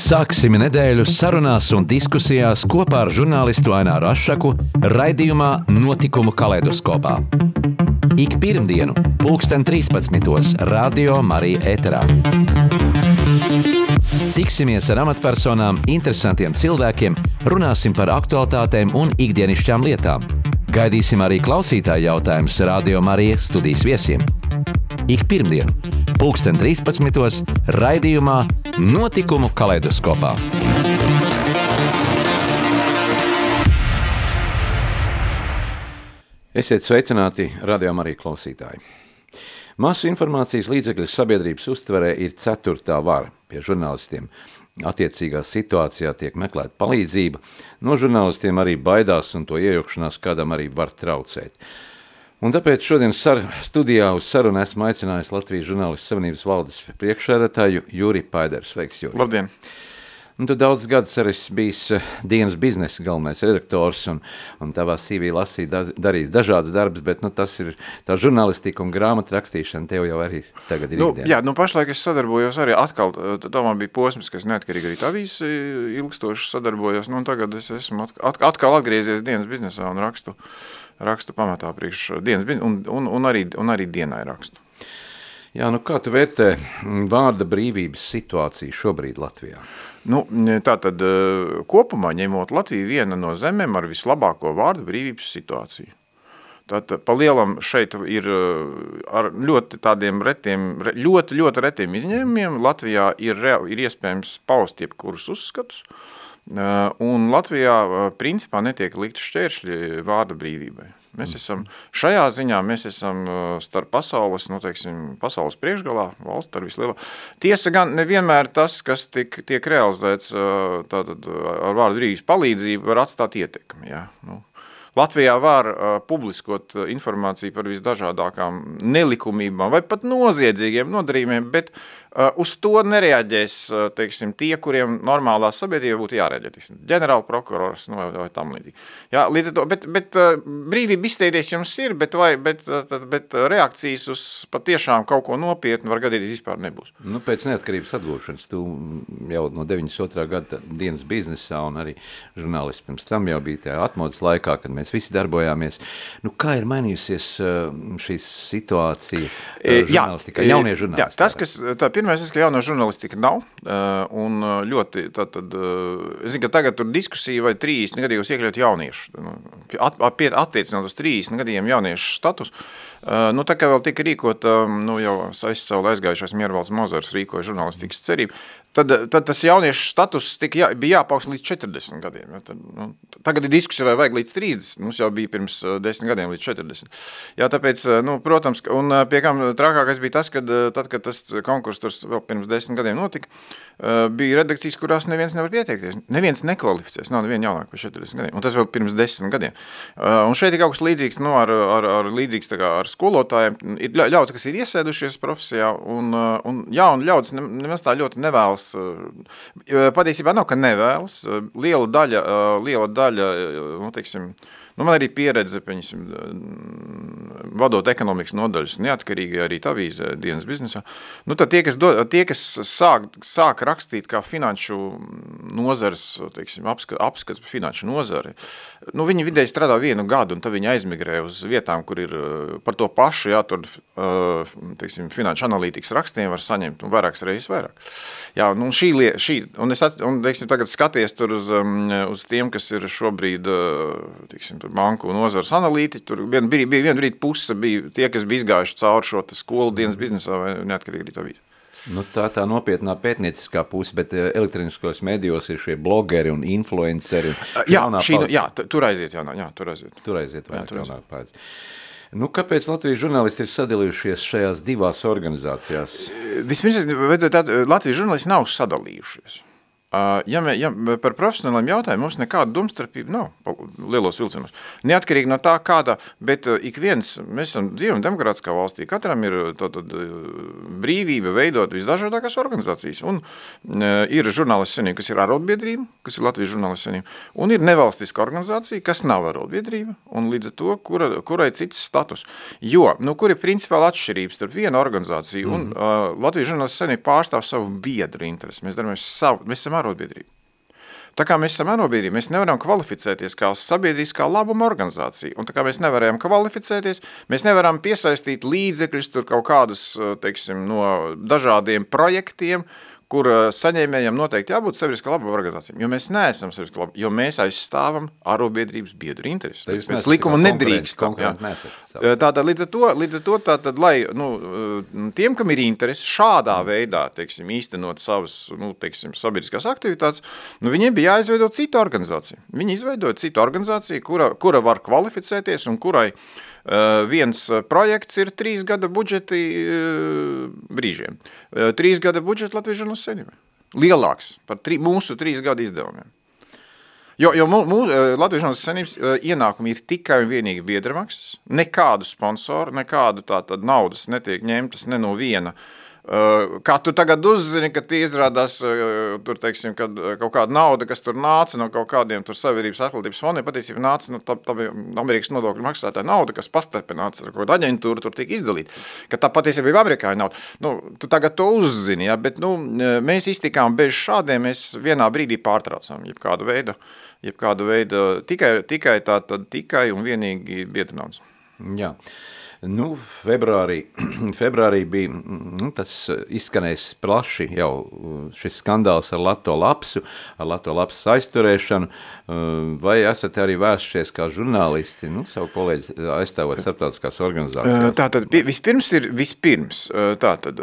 Sāksim nedēļu sarunās un diskusijās kopā ar žurnālistu Aināru Rošu raidījumā Notikumu kaleidoskopā. Ik pirmdienu, pulksten 13. Radio Marija Eterā. Tiksimies ar amatpersonām, interesantiem cilvēkiem, runāsim par aktuālitātēm un ikdienišķām lietām. Gaidīsim arī klausītāju jautājumus Radio Marija studijas viesiem. Ik pirmdienu, pulksten 13. raidījumā Notikumu kaleidoskopā. Esiet sveicināti, radījumā arī klausītāji. Masu informācijas līdzekļu sabiedrības uztverē ir ceturtā vara pie žurnālistiem. Attiecīgā situācijā tiek meklēta palīdzība. No žurnālistiem arī baidās un to iejaukšanās kādam arī var traucēt. Un tāpēc šodien sar, studijā uz sarunu esmu aicinājis Latvijas žurnālistu savienības valdes priekšsēdētāju Jūri Paideru. Sveiks, Jūri! Labdien! Un tu daudz gadus arī bijis eh, dienas biznesa galvenais redaktors un, un tavā CV lasīja, da, darījis dažādas darbas, bet nu, tas ir tā žurnālistika un grāmatu rakstīšana tev jau arī tagad ir nu, ikdiena. Jā, nu pašlaik es sadarbojos arī atkal, tā man bija posms, ka es neatkarīgi arī tavīs ilgstoši sadarbojos, nu un tagad es esmu atkal, atgriezies dienas biznesā un rakstu, rakstu pamatā priekš dienas un, un, un, arī, un arī dienai rakstu. Jā, nu kā tu vērtē vārda brīvības situāciju šobrīd Latvijā? Nu, tā tad kopumā ņemot Latviju viena no zemēm ar vislabāko vārdu brīvības situāciju. Tātad pa lielam šeit ir ar ļoti tādiem retiem, ļoti, ļoti retiem izņēmumiem. Latvijā ir, ir iespējams paust jebkurus uzskatus, un Latvijā principā netiek likt šķēršļi vārda brīvībai. Mēs esam, šajā ziņā mēs esam starp pasaules, nu, teiksim, pasaules priekšgalā, valsts ar vislielā. Tiesa gan nevienmēr tas, kas tik, tiek realizēts tātad, ar vārdu brīvības palīdzību, var atstāt ietekmi. Jā. Nu, Latvijā var uh, publiskot informāciju par visdažādākām nelikumībām vai pat noziedzīgiem nodarījumiem, bet uh, uz to nereaģēs uh, teiksim, tie, kuriem normālā sabiedrība būtu jārēģē. Teiksim, ģenerāla prokurors nu, vai, vai tam līdzīgi. Jā, līdz to, bet, bet uh, brīvība izteikties jums ir, bet, vai, bet, bet reakcijas uz patiešām kaut ko nopietnu var gadīties vispār nebūs. Nu, pēc neatkarības atgūšanas tu jau no 92. gada dienas biznesā un arī žurnālists pirms tam jau bija tajā atmodas laikā, kad mēs visi darbojāmies. Nu, kā ir mainījusies šī situācija žurnālistikā, jaunie žurnālisti? Jā, tas, kas, tā pirmais, ka jauno žurnālistika nav, un ļoti, tā tad, es zinu, ka tagad tur diskusija vai 30 gadījos iekļaut jauniešu, nu, at, attiecinot uz 30 gadījiem jauniešu status, nu, tā kā vēl tika rīkota, nu, jau aizsauli aizgājušais Miervalds Mozars rīkoja žurnālistikas cerību, tad, tad tas jauniešu status tika jā, bija jāpaukst līdz 40 gadiem. Ja, tad, nu, tagad ir diskusija, vai vajag līdz 30, mums jau bija pirms 10 gadiem līdz 40. Jā, tāpēc, nu, protams, un pie kam trakākais bija tas, kad, tad, kad tas konkurss tur vēl pirms 10 gadiem notika, bija redakcijas, kurās neviens nevar pieteikties. Neviens nekvalificēs, nav neviena jaunāk par 40 gadiem, un tas vēl pirms 10 gadiem. Un šeit ir kaut kas līdzīgs, nu, ar, ar, ar līdzīgs tā kā ar skolotājiem. Ir ļauds, kas ir iesēdušies profesijā, un, un jauni ļaudis nemaz tā ļoti nevēlas nevēlas, patiesībā nav, ka nevēlas, liela daļa, liela daļa, nu, teiksim, Nu, man arī pieredze, piņasim, vadot ekonomikas nodaļas neatkarīgi arī avīzē dienas biznesā. Nu, tad tie, kas, do, tie, kas sāk, sāk rakstīt kā finanšu nozars, teiksim, apskats, apskats par finanšu nozari, nu, viņi vidēji strādā vienu gadu, un tad viņi aizmigrē uz vietām, kur ir par to pašu, jā, tur, teiksim, finanšu analītikas rakstiem var saņemt nu, vairākas reizes vairāk. Jā, nu, šī, šī un es, un, teiksim, tagad skaties tur uz, uz tiem, kas ir šobrīd, teiksim, banku nozars analītiķi, tur vien, bija, bija viena brīdi puse bija tie, kas bija izgājuši cauri šo skolu dienas biznesā vai neatkarīgi rīto vīzu. Nu, tā tā nopietnā pētnieciskā puse, bet elektroniskos medijos ir šie blogeri un influenceri. Un jā, šī, jā, tur aiziet, jā, jā, tur aiziet. Tur aiziet, jā, tur aiziet. Pēc. Nu, kāpēc Latvijas žurnālisti ir sadalījušies šajās divās organizācijās? Vispirms, vajadzētu, Latvijas žurnālisti nav sadalījušies. Ja, mē, ja par profesionāliem jautājumiem mums nekāda domstarpība nav lielos vilcienos. Neatkarīgi no tā, kāda, bet ik viens, mēs esam dzīvojam demokrātiskā valstī, katram ir tātad brīvība veidot visdažādākās organizācijas. Un ir žurnālisti senība, kas ir arotbiedrība, kas ir Latvijas žurnālisti senība, un ir nevalstiska organizācija, kas nav arotbiedrība, un līdz ar to, kura, kurai cits status. Jo, nu, kur ir principāli atšķirības starp vienu organizāciju, mm -hmm. un uh, Latvijas žurnālisti senība pārstāv savu biedru interesi. Mēs daramies savu, mēs esam arotbiedrība. Tā kā mēs esam arotbiedrība, mēs nevaram kvalificēties kā sabiedriskā labuma organizācija. Un tā kā mēs nevaram kvalificēties, mēs nevaram piesaistīt līdzekļus tur kaut kādus, teiksim, no dažādiem projektiem, kur saņēmējiem noteikti jābūt sabiedriskā labuma organizācijām, jo mēs neesam sabiedriskā labuma, jo mēs aizstāvam arobiedrības biedru intereses. Mēs, mēs likumu nedrīkstam. Tātad līdz ar to, līdz ar to tātad, lai nu, tiem, kam ir interesi šādā veidā, teiksim, īstenot savas, nu, teiksim, sabiedriskās aktivitātes, nu, viņiem bija jāizveido cita organizācija. Viņi izveidoja citu organizāciju, kura, kura var kvalificēties un kurai Uh, viens uh, projekts ir trīs gada budžeti uh, brīžiem. Trīs gada budžeti Latvijas žurnālas senībai. Lielāks par tri, mūsu trīs gada izdevumiem. Jo, jo mūsu Latvijas žurnālas senības ienākumi ir tikai un vienīgi biedramaksas, nekādu sponsoru, nekādu tā tad naudas netiek ņemtas ne no viena uh, Kā tu tagad uzzini, ka tie izrādās tur, teiksim, kad kaut kāda nauda, kas tur nāca no kaut kādiem tur savienības atklātības fondiem, patiesībā nāca no tā, tā Amerikas nodokļu maksātāja nauda, kas pastarpināts ar kaut kādu aģentūru, tur tika izdalīta, ka tā patiesībā bija amerikāņu nauda. Nu, tu tagad to uzzini, ja, bet nu, mēs iztikām bez šādiem, mēs vienā brīdī pārtraucām jebkādu veidu, jebkādu veidu tikai, tikai tā tad tikai un vienīgi biedrinājums. Jā. Nu, februārī, februārī bija nu, tas izskanējis plaši jau šis skandāls ar Lato lapsu, ar Lato lapsu aizturēšanu. Vai esat arī vēršies kā žurnālisti, nu, savu kolēģi aizstāvot starptautiskās organizācijas? Tātad, vispirms ir, vispirms, tātad,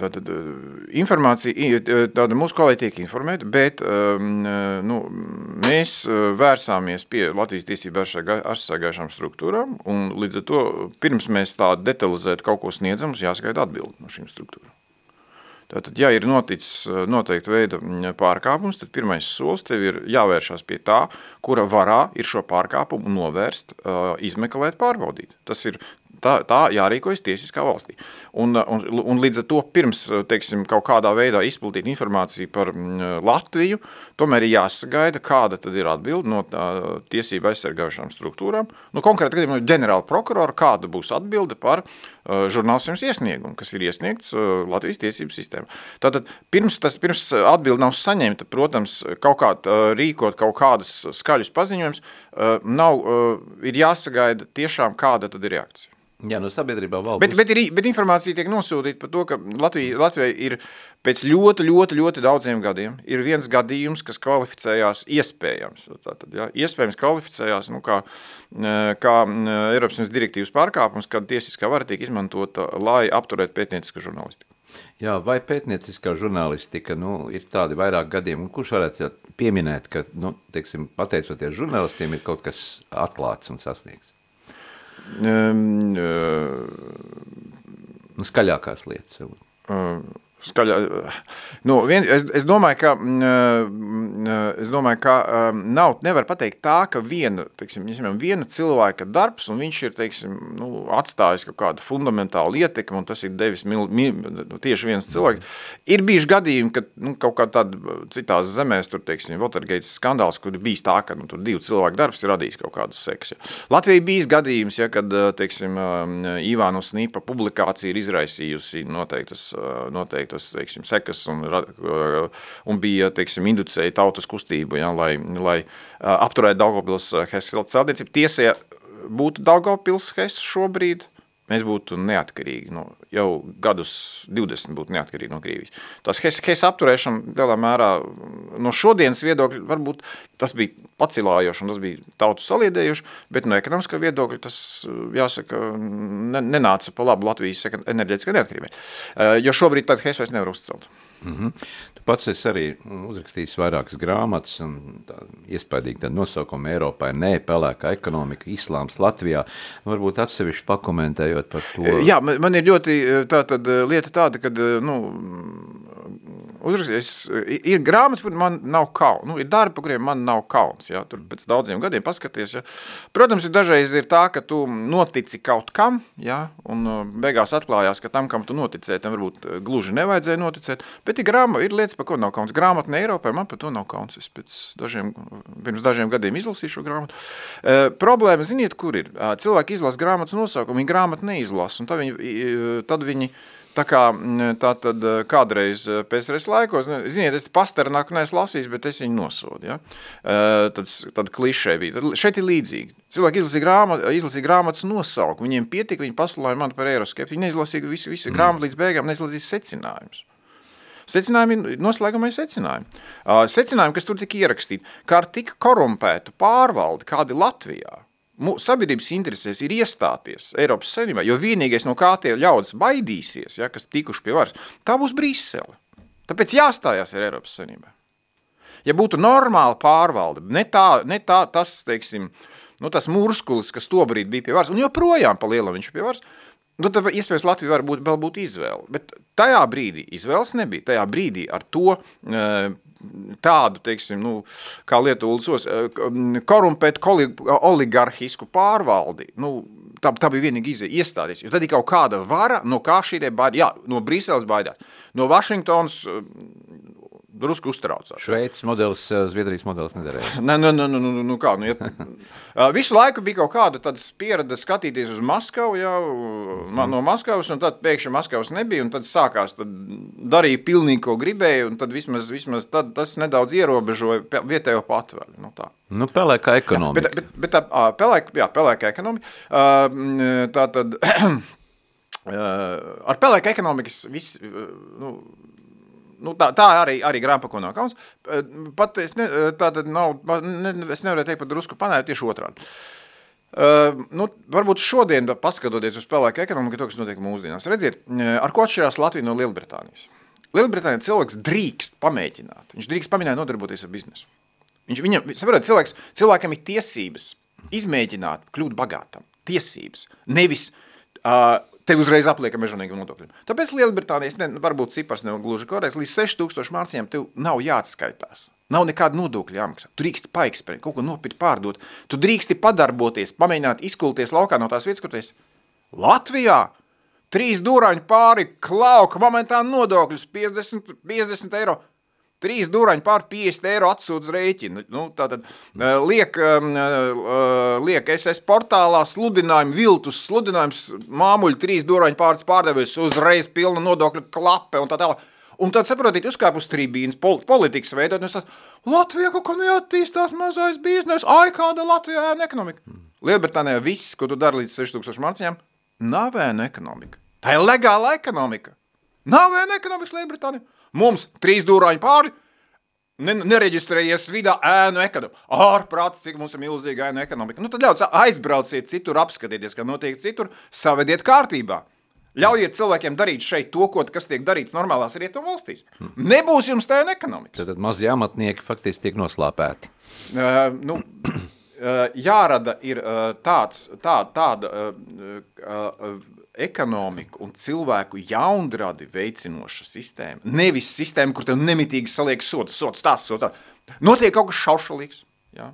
tātad informācija, tāda mūsu kolēģi tiek informēta, bet nu, mēs vērsāmies pie Latvijas tiesību aizsargājušām struktūrām un līdz ar to pirms mēs tādu detalizētu kaut ko sniedzam, mums jāsagaida atbildi no šīm struktūrām. Tātad, ja ir noticis eh, noteikta veida mm, pārkāpums, tad pirmais solis tev ir jāvēršās pie tā, kura varā ir šo pārkāpumu novērst, eh, izmeklēt, pārbaudīt. Tas ir tā, tā jārīkojas tiesiskā valstī. Un, un, un līdz ar to pirms, teiksim, kaut kādā veidā izplatīt informāciju par mm, Latviju, tomēr ir jāsagaida, kāda tad ir atbilde no tā, tiesība aizsargājušām struktūrām. Nu, konkrēti, gadījumā ģenerāla prokurora, kāda būs atbilde par uh, žurnālistiem iesniegumu, kas ir iesniegts uh, Latvijas tiesību sistēmā. Tātad pirms, tas, pirms atbilde nav saņemta, protams, kaut kā uh, rīkot kaut kādas skaļus paziņojums, uh, nav, uh, ir jāsagaida tiešām kāda tad ir reakcija. Jā, no sabiedrībā valda. Bet, bet, ir, bet informācija tiek nosūtīta par to, ka Latvija, Latvija ir pēc ļoti, ļoti, ļoti daudziem gadiem ir viens gadījums, kas kvalificējās iespējams. Tātad, ja, iespējams kvalificējās nu, kā, kā Eiropas Savienības direktīvas pārkāpums, kad tiesiskā vara tiek izmantota, lai apturētu pētniecisku žurnālistiku. Jā, vai pētnieciskā žurnālistika nu, ir tādi vairāk gadiem, kurš varētu pieminēt, ka, nu, teiksim, pateicoties žurnālistiem, ir kaut kas atklāts un sasniegts? Um, uh, nu, skaļākās lietas. Uh, skaļā. Nu, vien, es, es domāju, ka, mm, es domāju, ka nav, nevar pateikt tā, ka viena, teiksim, viena cilvēka darbs, un viņš ir, teiksim, nu, atstājis kaut kādu fundamentālu ietekmi, un tas ir devis mil, mil, nu, tieši viens cilvēks. Ir bijuši gadījumi, ka nu, kaut kā tāda citās zemēs, tur, teiksim, Watergates skandāls, kur ir bijis tā, ka nu, tur divu cilvēku darbs ir radījis kaut kādas sekas. Ja. Latvija bijis gadījums, ja, kad, teiksim, Ivānu Snipa publikācija ir izraisījusi noteiktas, noteiktas noteiktas teiksim, sekas un, un bija teiksim, inducēja tautas kustību, ja, lai, lai apturētu Daugavpils Hesas celtniecību. Tiesa, ja būtu Daugavpils Hesas šobrīd, mēs būtu neatkarīgi, no, jau gadus 20 būtu neatkarīgi no Krievijas. Tās Hesa apturēšana lielā mērā no šodienas viedokļa varbūt tas bija pacilājoši un tas bija tautu saliedējuši, bet no ekonomiskā viedokļa tas, jāsaka, ne, nenāca pa labu Latvijas enerģētiskā neatkarībai. Jo šobrīd tad Hesa vairs nevar uzcelt. Mm -hmm. Tu pats esi arī uzrakstījis vairākas grāmatas un tā iespaidīgi tad nosaukumi Eiropā ir nē, pelēkā ekonomika, islāms Latvijā. Varbūt atsevišķi pakomentējot par to. Jā, man ir ļoti tā tad lieta tāda, kad, nu, uzrakstījis, ir grāmatas, par man nav kauns, nu, ir darbi, par kuriem man nav kauns, ja, tur pēc daudziem gadiem paskaties, ja. Protams, ir dažreiz ir tā, ka tu notici kaut kam, ja, un uh, beigās atklājās, ka tam, kam tu noticēji, tam varbūt uh, gluži nevajadzēja noticēt, bet ir grāma, ir lietas, par ko nav kauns. Grāmatne Eiropā, man par to nav kauns, es pēc dažiem, pirms dažiem gadiem izlasīju šo grāmatu. Uh, problēma, ziniet, kur ir? Cilvēki izlas grāmatas nosaukumu, viņi grāmatu neizlas, un tad viņi, tad viņi Tā kā mm, tā tad eh, kādreiz eh, PSRS laikos, ne, ziniet, es Pasternaku neesmu lasījis, bet es viņu nosodu. Ja? Tad, tad klišē bija. Tad šeit ir līdzīgi. Cilvēki izlasīja, grāmat, izlasīja grāmatas nosaukumu, viņiem pietika, viņi paslāja mani par eiroskeptu. Viņi neizlasīja visu, visu mm. grāmatu līdz beigām, neizlasīja secinājumus. Secinājumi ir noslēgumai secinājumi. Uh, secinājumi, kas tur tika ierakstīti, kā ar tik korumpētu pārvaldi, kādi Latvijā, sabiedrības interesēs ir iestāties Eiropas Savienībā, jo vienīgais, no kā tie ļaudis baidīsies, ja, kas tikuši pie varas, tā būs Brisele. Tāpēc jāstājās ar Eiropas Savienībā. Ja būtu normāla pārvalde, ne, tā, ne tā, tas, teiksim, nu, tas murskulis, kas tobrīd bija pie varas, un joprojām pa lielam viņš pie varas, nu, tad iespējams Latvija var būt, vēl būt izvēle. Bet tajā brīdī izvēles nebija. Tajā brīdī ar to uh, tādu, teiksim, nu, kā Lietuvas eh, korumpēt oligarhisku pārvaldi, nu, tā, tā bija vienīgi izēja iestāties, jo tad ir kaut kāda vara, no kā šī te baidās, jā, no Briseles baidās, no Vašingtons drusku uztraucās. Šveicis modelis, eh, Zviedrijas modelis nederēja. Nē, nu, nu, nu, nu, nu kā, nu, ja, visu laiku bija kaut kāda tādas pieredze skatīties uz Maskavu, jā, no Maskavas, un tad pēkšņi Maskavas nebija, un tad sākās, tad darīja pilnīgi, ko gribēja, un tad vismaz, vismaz tad tas nedaudz ierobežoja vietējo patvēli. Nu, tā. Nu, pelēkā ekonomika. Jā, bet, bet, bet tā, pelēk, jā, pelēkā ekonomika. Tā tad, ar pelēkā ekonomikas viss, nu, nu, tā, tā arī, arī grāmatu nav kauns. Pat es, ne, tā tad nav, ne, es nevaru teikt par drusku panēt tieši otrādi. Uh, nu, varbūt šodien, paskatoties uz pelēku ekonomiku, to, kas notiek mūsdienās, redziet, ar ko atšķirās Latvija no Lielbritānijas. Lielbritānijā cilvēks drīkst pamēģināt, viņš drīkst pamēģināt nodarboties ar biznesu. Viņš, viņam, saprotat, cilvēks, cilvēkam ir tiesības izmēģināt kļūt bagātam, tiesības, nevis uh, tev uzreiz aplieka mežonīgiem nodokļiem. Tāpēc Lielbritānijas, ne, varbūt cipars nav gluži korekts, līdz 6000 mārciņām tev nav jāatskaitās. Nav nekāda nodokļa jāmaksā. Tu drīksti paeksperimentēt, kaut ko nopirkt, pārdot. Tu drīksti padarboties, pamēģināt izkulties laukā no tās vietas, kur tu esi. Latvijā trīs dūraņu pāri klauka momentā nodokļus 50, 50 eiro. Trīs dūraņi pār 50 eiro atsūdz rēķinu. Nu, tātad liek, liek SS portālā sludinājumu, viltus sludinājums, māmuļi trīs dūraņi pāris pārdevis uzreiz pilna nodokļu klape un tā tālāk. Un tad, saprotiet, uzkāp uz trībīnas politikas veidot, un es tās, Latvijā kaut ko neattīstās mazais biznes, ai, kāda Latvijā ēna ekonomika. Mm. Lielbritānijā viss, ko tu dari līdz 6000 marciņām, nav ēna ekonomika. Tā ir legāla ekonomika. Nav ēna ekonomikas Lielbritānijā. Mums trīs dūrāņi pāri, ne, nereģistrējies vidā ēnu ekonomika. Ārprāts, cik mums ir milzīga ēnu ekonomika. Nu tad ļauts aizbrauciet citur, apskatieties, ka notiek citur, savediet kārtībā. Ļaujiet cilvēkiem darīt šeit to, ko, kas tiek darīts normālās rietumu valstīs. Nebūs jums tā ekonomika. Tad, tad mazie amatnieki faktiski tiek noslāpēti. Uh, nu, uh, jārada ir uh, tāds, tā, tāda uh, uh, ekonomiku un cilvēku jaundradi veicinoša sistēma. Nevis sistēma, kur tev nemitīgi saliek sots, sots, tās, sots. Notiek kaut kas šaušalīgs. Ja?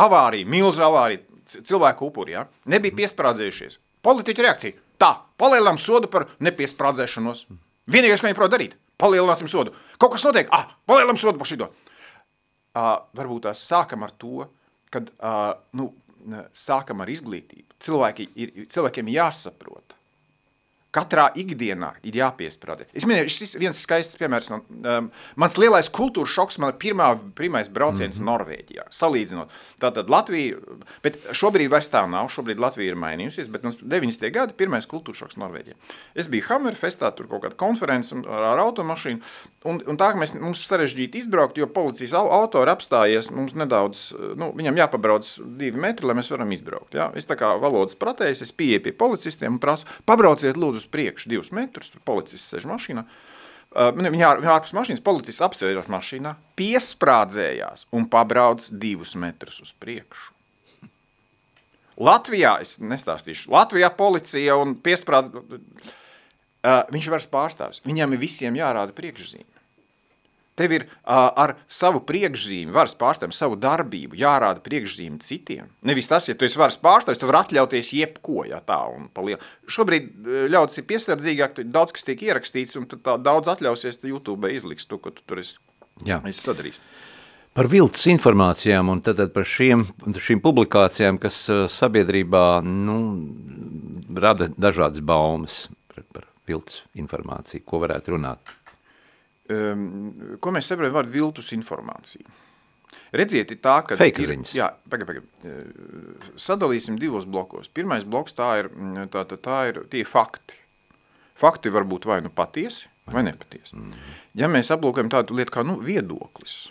Avārija, milza avārija, cilvēku upuri. Ja? Nebija piesprādzējušies. Politiķa reakcija. Tā, palielinām sodu par nepiesprādzēšanos. Vienīgais, ko viņi prot darīt, palielināsim sodu. Kaut kas notiek, ah, palielinām sodu par šito. Uh, varbūt tās sākam ar to, kad uh, nu, sākam ar izglītību. Cilvēki ir, cilvēkiem jāsaprot, Katrā ikdienā ir jāpiesprādē. Es minēju, šis viens skaists piemērs. No, um, mans lielais kultūras šoks, man pirmā, pirmais brauciens mm -hmm. Norvēģijā, salīdzinot. Tātad Latvija, bet šobrīd vairs tā nav, šobrīd Latvija ir mainījusies, bet mums 90. gadi pirmais kultūras šoks Norvēģijā. Es biju Hammerfestā, tur kaut kāda konference ar, automašīnu, un, un tā, mēs, mums sarežģīti izbraukt, jo policijas auto ir apstājies, mums nedaudz, nu, viņam jāpabrauc divi metri, lai mēs varam izbraukt. Ja? Es tā kā valodas pratējs, es pieeju pie policistiem un prasu, pabrauciet lūdzu uz priekšu divus metrus, tur policists sēž mašīnā. Uh, viņa ārpus mašīnas, policists apsēžas mašīnā, piesprādzējās un pabrauc divus metrus uz priekšu. Latvijā, es nestāstīšu, Latvijā policija un piesprādz, uh, viņš ir varas pārstāvis. Viņam ir visiem jārāda priekšzīme. Tev ir uh, ar savu priekšzīmi, varas pārstāvjumu, savu darbību jārāda priekšzīme citiem. Nevis tas, ja tu esi varas pārstāvjus, tu vari atļauties jebko, ja tā un palielu. Šobrīd ļaudis ir piesardzīgāk, daudz kas tiek ierakstīts, un tu tā daudz atļausies, tu YouTube izliks to, ko tu tur esi, Jā. esi sadarījis. Par viltus informācijām un tad, tad par šiem, šīm publikācijām, kas sabiedrībā nu, rada dažādas baumas par, par viltus informācija, ko varētu runāt? Um, ko mēs saprotam vārdu viltus informāciju? Redziet, ir tā, ka... Fake ir, ziņas. Jā, pagaid, pagaid. Sadalīsim divos blokos. Pirmais bloks tā ir, tā, tā, tā ir tie fakti. Fakti var būt vai nu patiesi, vai nepatiesi. Mm -hmm. Ja mēs aplūkojam tādu lietu kā nu, viedoklis,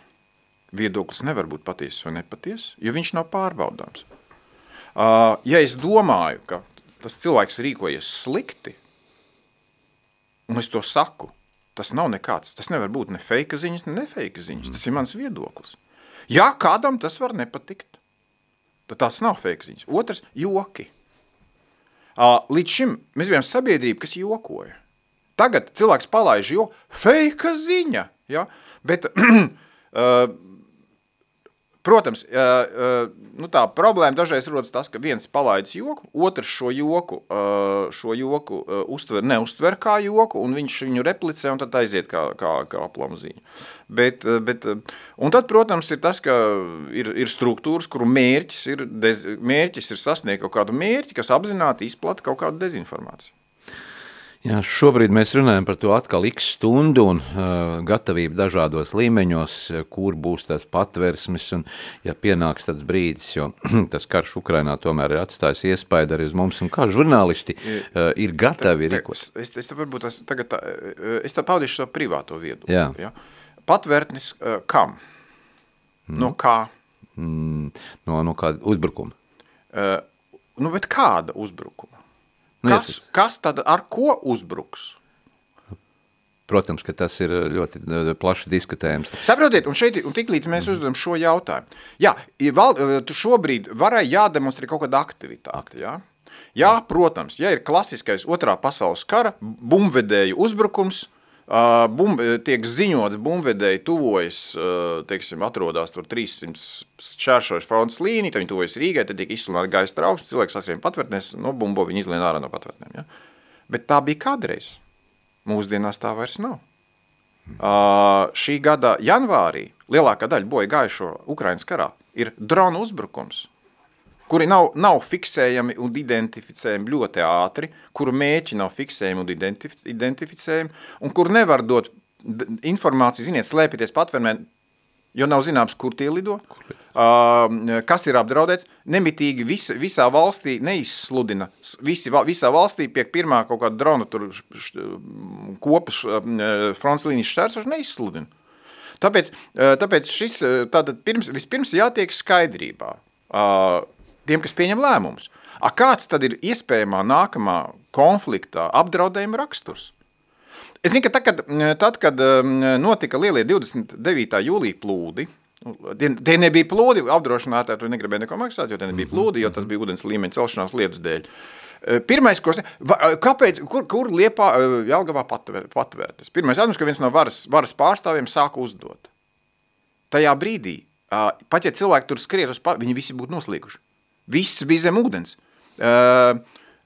viedoklis nevar būt patiesis vai nepatiesis, jo viņš nav pārbaudāms. Uh, ja es domāju, ka tas cilvēks rīkojies slikti, un es to saku, tas nav nekāds, tas nevar būt ne fake ziņas, ne nefake ziņas, tas ir mans viedoklis. Ja kādam tas var nepatikt, tad tas nav fake ziņas. Otrs, joki. Līdz šim mēs bijām sabiedrība, kas jokoja. Tagad cilvēks palaiž jo fake ziņa, ja? bet Protams, nu tā problēma dažreiz rodas tas, ka viens palaidis joku, otrs šo joku, šo joku uztver, neuztver kā joku, un viņš viņu replicē, un tad aiziet kā, kā, kā aplamzīņa. Bet, bet, un tad, protams, ir tas, ka ir, ir struktūras, kuru mērķis ir, dez, mērķis ir sasniegt kaut kādu mērķi, kas apzināti izplata kaut kādu dezinformāciju. Jā, šobrīd mēs runājam par to atkal x stundu un uh, gatavību dažādos līmeņos, kur būs tās patversmes un, ja pienāks tāds brīdis, jo tas karš Ukrainā tomēr ir atstājis iespaidu arī uz mums, un kā žurnālisti uh, ir gatavi tā, rīkot. Es, es, varbūt es, tagad tā, es tā paudīšu savu privāto viedokli. Jā. Ja? Patvērtnis uh, kam? Mm. No kā? Mm, no, no kāda uzbrukuma? Uh, nu, bet kāda uzbrukuma? Nu, kas, jā, kas tad ar ko uzbruks? Protams, ka tas ir ļoti plaši diskutējams. Saprotiet, un šeit, un tik līdz mēs uzdodam šo jautājumu. Jā, val, tu šobrīd varai jādemonstrē kaut kāda aktivitāte, jā? Jā, protams, ja ir klasiskais otrā pasaules kara, bumvedēju uzbrukums, Uh, bum, tiek ziņots, bumvedēji tuvojas, teiksim, atrodas tur 300 šķēršojuši frontes līniju, tad viņi tuvojas Rīgai, tad tiek izsludināta gaisa trauksme, cilvēks saskrien patvērtnēs, no bumbo viņi izlien ārā no patvērtnēm. Ja? Bet tā bija kādreiz. Mūsdienās tā vairs nav. Uh, šī gada janvārī lielākā daļa boja gājušo Ukrainas karā ir dronu uzbrukums kuri nav, nav fiksējami un identificējami ļoti ātri, kuru mēķi nav fiksējami un identif identificējami, un kur nevar dot informāciju, ziniet, slēpieties patvērmē, jo nav zināms, kur tie lido, uh, kas ir apdraudēts, nemitīgi vis, visā valstī neizsludina, visi, visā valstī pie pirmā kaut kāda drona tur kopas fronts līnijas šķērsoši neizsludina. Tāpēc, tāpēc šis, tātad pirms, vispirms jātiek skaidrībā, uh, tiem, kas pieņem lēmumus. A kāds tad ir iespējamā nākamā konfliktā apdraudējuma raksturs? Es zinu, ka tad, kad, tad, kad notika lielie 29. jūlija plūdi, tie, tie nebija plūdi, apdrošinātāji tur negribēja neko maksāt, jo tie nebija plūdi, jo tas bija ūdens līmeņa celšanās lietus dēļ. Pirmais, ko es, kāpēc, kur, kur Liepā Jelgavā patvēr, patvērtas? Pirmais, atmums, ka viens no varas, varas pārstāvjiem sāka uzdot. Tajā brīdī, pat ja cilvēki tur skriet uz, viņi visi būtu noslīguši. Viss bija zem ūdens. Uh,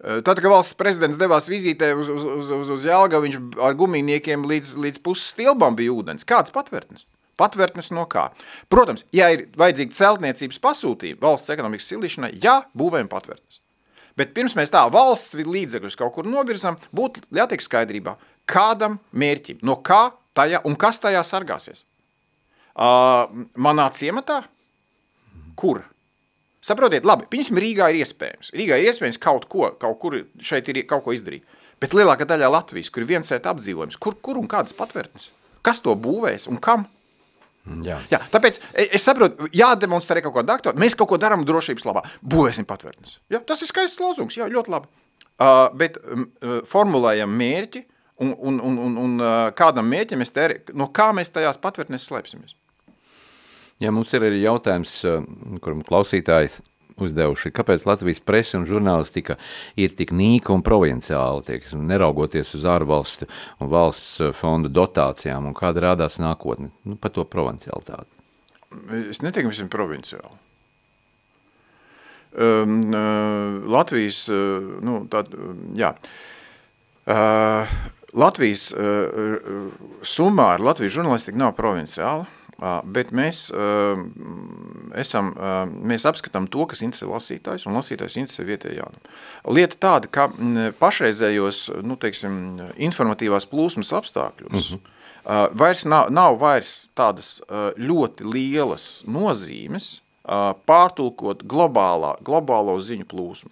Tad, kad valsts prezidents devās vizītē uz, uz, uz, uz Jelgavu, viņš ar gumijniekiem līdz, līdz puses stilbām bija ūdens. Kāds patvērtnes? Patvērtnes no kā? Protams, ja ir vajadzīga celtniecības pasūtība valsts ekonomikas sildīšanai, jā, būvējam patvērtnes. Bet pirms mēs tā valsts līdzekļus kaut kur novirzam, būtu jātiek skaidrībā, kādam mērķim, no kā tajā un kas tajā sargāsies. Uh, manā ciematā? Kur? Saprotiet, labi, piņasim, Rīgā ir iespējams. Rīgā ir iespējams kaut ko, kaut kur šeit ir kaut ko izdarīt. Bet lielākā daļā Latvijas, kur ir viensēt apdzīvojums, kur, kur un kādas patvērtnes? Kas to būvēs un kam? Jā. Jā, tāpēc es saprotu, jādemonstrē kaut kāda aktuāla. Mēs kaut ko darām drošības labā. Būvēsim patvērtnes. Jā, tas ir skaists lozungs, jā, ļoti labi. Uh, bet um, formulējam mērķi un, un, un, un, un uh, kādam mērķim mēs tēri, no kā mēs tajās patvērtnes slēpsimies. Jā, mums ir arī jautājums, kuram klausītājs uzdevuši, kāpēc Latvijas presa un žurnālistika ir tik nīka un provinciāla, tiek, neraugoties uz ārvalstu un valsts fondu dotācijām, un kāda rādās nākotne nu, par to provincialitāti? Es neteiktu, mēs esam provinciāli. Um, uh, Latvijas, uh, nu, tā, jā, uh, Latvijas uh, summā ar Latvijas žurnālistika nav provinciāla, Bet mēs esam, mēs apskatām to, kas interesē lasītājs, un lasītājs interesē vietējā jaunumu. Lieta tāda, ka pašreizējos, nu, teiksim, informatīvās plūsmas apstākļos, uh -huh. vairs nav, nav vairs tādas ļoti lielas nozīmes pārtulkot globālā, globālo ziņu plūsmu.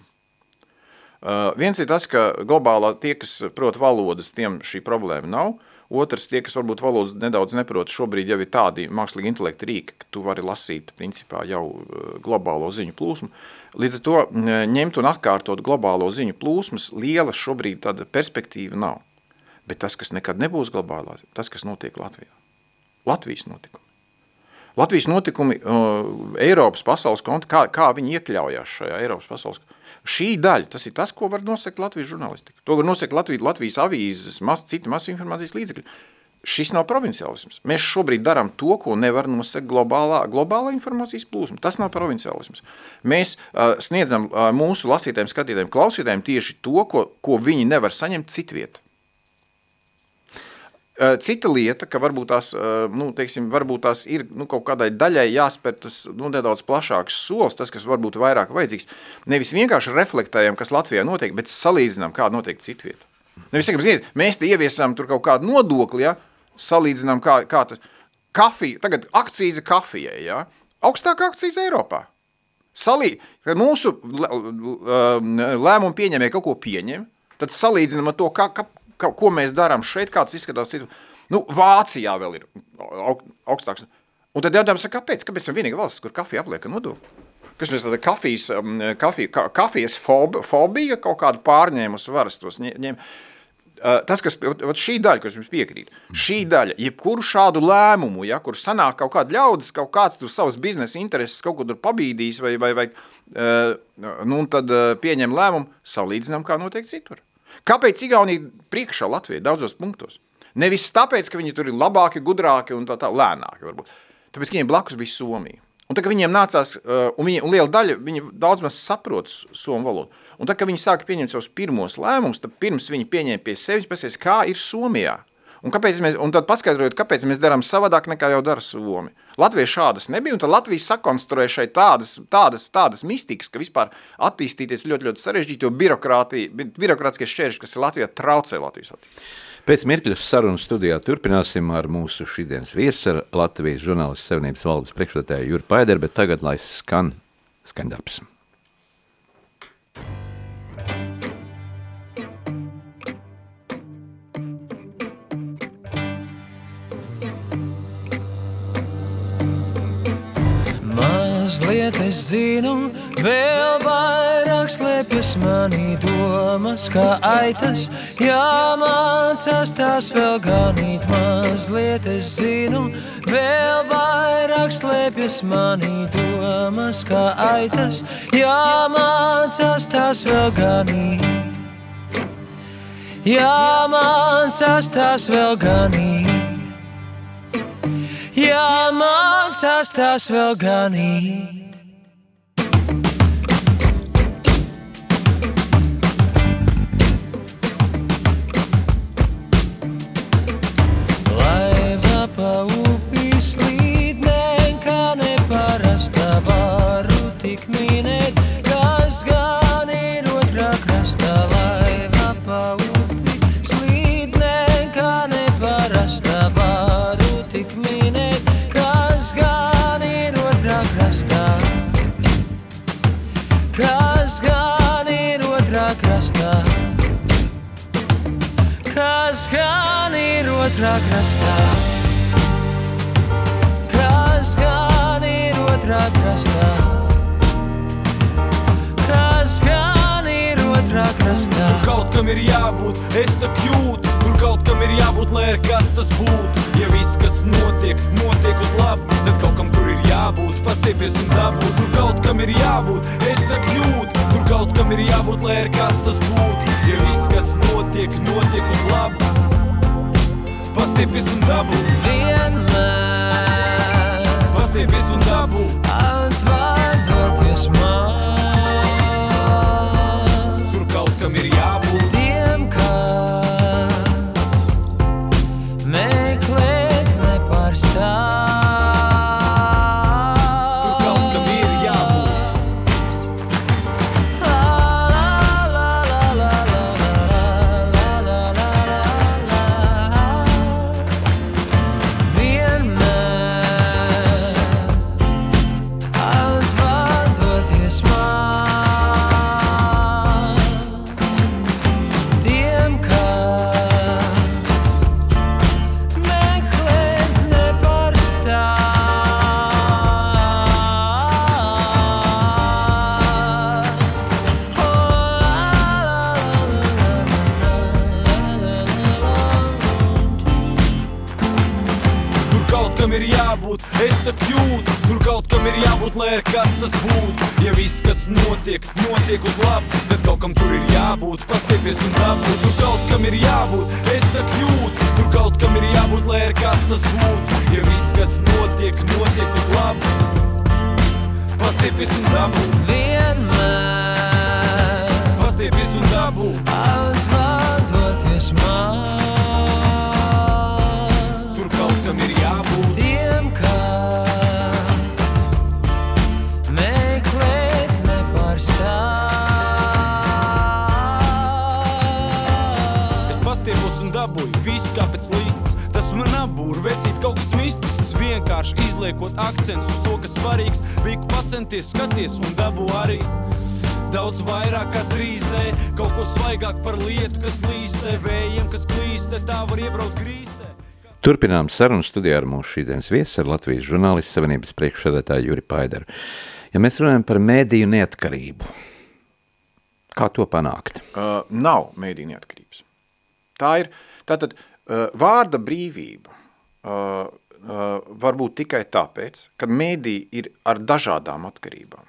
Uh, viens ir tas, ka globālā tie, kas prot valodas, tiem šī problēma nav. Uh, Otrs, tie, kas varbūt valodas nedaudz neprot, šobrīd jau ir tādi mākslīgi intelekti rīki, ka tu vari lasīt principā jau eh, globālo ziņu plūsmu. Līdz ar to ņemt un atkārtot globālo ziņu plūsmas, lielas šobrīd tāda perspektīva nav. Bet tas, kas nekad nebūs globālā, tas, kas notiek Latvijā. Latvijas notikumi. Latvijas notikumi uh, Eiropas pasaules konta, kā, kā viņi iekļaujās šajā Eiropas pasaules kontā. Šī daļa, tas ir tas, ko var nosekt Latvijas žurnālistika. To var nosekt Latvijas, Latvijas avīzes, mas, citi masu informācijas līdzekļi. Šis nav provinciālisms. Mēs šobrīd darām to, ko nevar nosekt globālā, globālā informācijas plūsma. Tas nav provinciālisms. Mēs uh, sniedzam uh, mūsu lasītājiem, skatītājiem, klausītājiem tieši to, ko, ko viņi nevar saņemt citviet. Cita lieta, ka varbūt tās, nu, teiksim, varbūt tās ir nu, kaut kādai daļai jāspēr tas nu, nedaudz plašāks solis, tas, kas varbūt vairāk vajadzīgs. Nevis vienkārši reflektējam, kas Latvijā notiek, bet salīdzinām, kā notiek citvieta. Nevis sakam, ziniet, mēs te ieviesām tur kaut kādu nodokli, ja? salīdzinām, kā, kā tas. Kafija, tagad akcīze kafijai, ja? augstākā akcīze Eiropā. Salī, kad mūsu lēmumu pieņemēja kaut ko pieņem, tad salīdzinām ar to, kā, kā, ka, ko mēs darām šeit, kāds izskatās citu. Nu, Vācijā vēl ir augstāks. Un tad jautājums kāpēc? Kāpēc esam vienīga valsts, kur kafija apliek nodokli? Kas mēs tāda kafijas, um, kafija, ka, kafijas fob, fobija kaut kādu pārņēmus varas tos ņem. Uh, tas, kas, šī daļa, kas jums piekrīt, šī daļa, jebkuru šādu lēmumu, ja, kur sanāk kaut kāda ļaudis, kaut kāds tur savas biznesa intereses kaut ko tur pabīdīs vai, vai, vai uh, nu, tad uh, pieņem lēmumu, salīdzinām, kā notiek citur. Kāpēc Igaunija priekšā Latvijai daudzos punktos? Nevis tāpēc, ka viņi tur ir labāki, gudrāki un tā tā lēnāki varbūt. Tāpēc, ka viņiem blakus bija Somija. Un tā, ka viņiem nācās, uh, un, viņi, un liela daļa, viņi daudz maz saprot somu valodu. Un tā, ka viņi sāka pieņemt savus pirmos lēmumus, tad pirms viņi pieņēma pie sevis, pasies, kā ir Somijā. Un, kāpēc mēs, un tad paskaidrojot, kāpēc mēs darām savādāk nekā jau dara Somi. Latvija šādas nebija, un tad Latvija sakonstruēja šeit tādas, tādas, tādas mistikas, ka vispār attīstīties ļoti, ļoti sarežģīti, jo birokrātiskie šķēršļi, kas ir Latvijā, traucē Latvijas attīstību. Pēc mirkļa sarunas studijā turpināsim ar mūsu šīdienas viesu, ar Latvijas žurnālistu savienības valdes priekšredētāju Juru Paideru, bet tagad lai skan skandarbs. Mazliet es zinu, vēl vairāk slēpjas manī domas, kā aitas. Jāmācās tās vēl ganīt, mazliet es zinu, vēl vairāk slēpjas manī domas, kā aitas. Jāmācās tās vēl ganīt. Jāmācās tās vēl ganīt jāmācās tās vēl ganīt. Otrā krastā. Kas gan ir otrā krastā? Kas gan ir otrā krastā? Tur kaut kam ir jābūt, es tā jūtu. Tur kaut kam ir jābūt, lai ar kas tas būtu. Ja viss, kas notiek, notiek uz labu, tad kaut kam tur ir jābūt. Pastiepies un dabūt, tur kaut kam ir jābūt, es tā jūtu. Tur kaut kam ir jābūt, lai ar kas tas būtu. Ja viss, kas notiek, notiek uz labu Pastiepjas un dabū vienmēr. Pastiepjas un dabū Atvadoties man man apbūr, vecīt kaut kas mistisks. Vienkārši izliekot akcents uz to, kas svarīgs. Biku pacenties, skaties un dabū arī. Daudz vairāk kā 3D, kaut ko svaigāk par lietu, kas līstē, vējiem, kas klīstē, tā var iebraukt grīstē. Turpinām sarunu studijā ar mūsu šīdienas viesu, ar Latvijas žurnālistu savienības priekšsēdētāju Juri Paidaru. Ja mēs runājam par mēdīju neatkarību, kā to panākt? uh, nav mēdīņu neatkarības. Tā ir tātad uh, vārda brīvība uh, uh, var būt tikai tāpēc, ka mēdī ir ar dažādām atkarībām.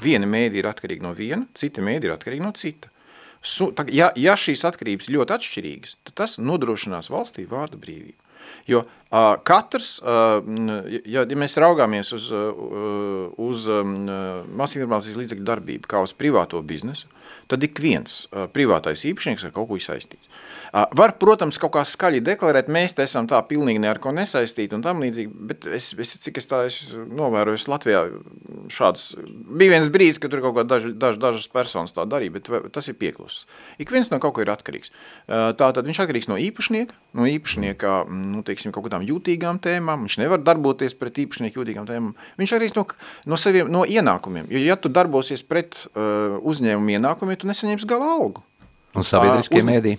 Viena mēdī ir atkarīga no viena, cita mēdī ir atkarīga no cita. Su, tā, ja, ja šīs atkarības ļoti atšķirīgas, tad tas nodrošinās valstī vārda brīvību. Jo uh, katrs, uh, ja, ja mēs raugāmies uz, uh, uz um, masinformācijas līdzekļu darbību kā uz privāto biznesu, tad ik viens uh, privātais īpašnieks ar kaut ko ir saistīts. Uh, var, protams, kaut kā skaļi deklarēt, mēs te esam tā pilnīgi ne ar ko nesaistīti un tam līdzīgi, bet es, es cik es tā es novēroju, es Latvijā šādas, bija viens brīdis, ka tur kaut kā daži, daži, dažas personas tā darīja, bet tas ir pieklusis. Ik viens no kaut ko ir atkarīgs. Uh, Tātad viņš atkarīgs no īpašnieka, no īpašnieka, nu, teiksim, kaut kādām jūtīgām tēmām, viņš nevar darboties pret īpašnieku jūtīgām tēmām, viņš arī no, no saviem, no ienākumiem, jo ja tu darbosies pret uh, uzņēmumu ienākumiem, tu nesaņems gala algu. Un sabiedriskie uz- mēdī?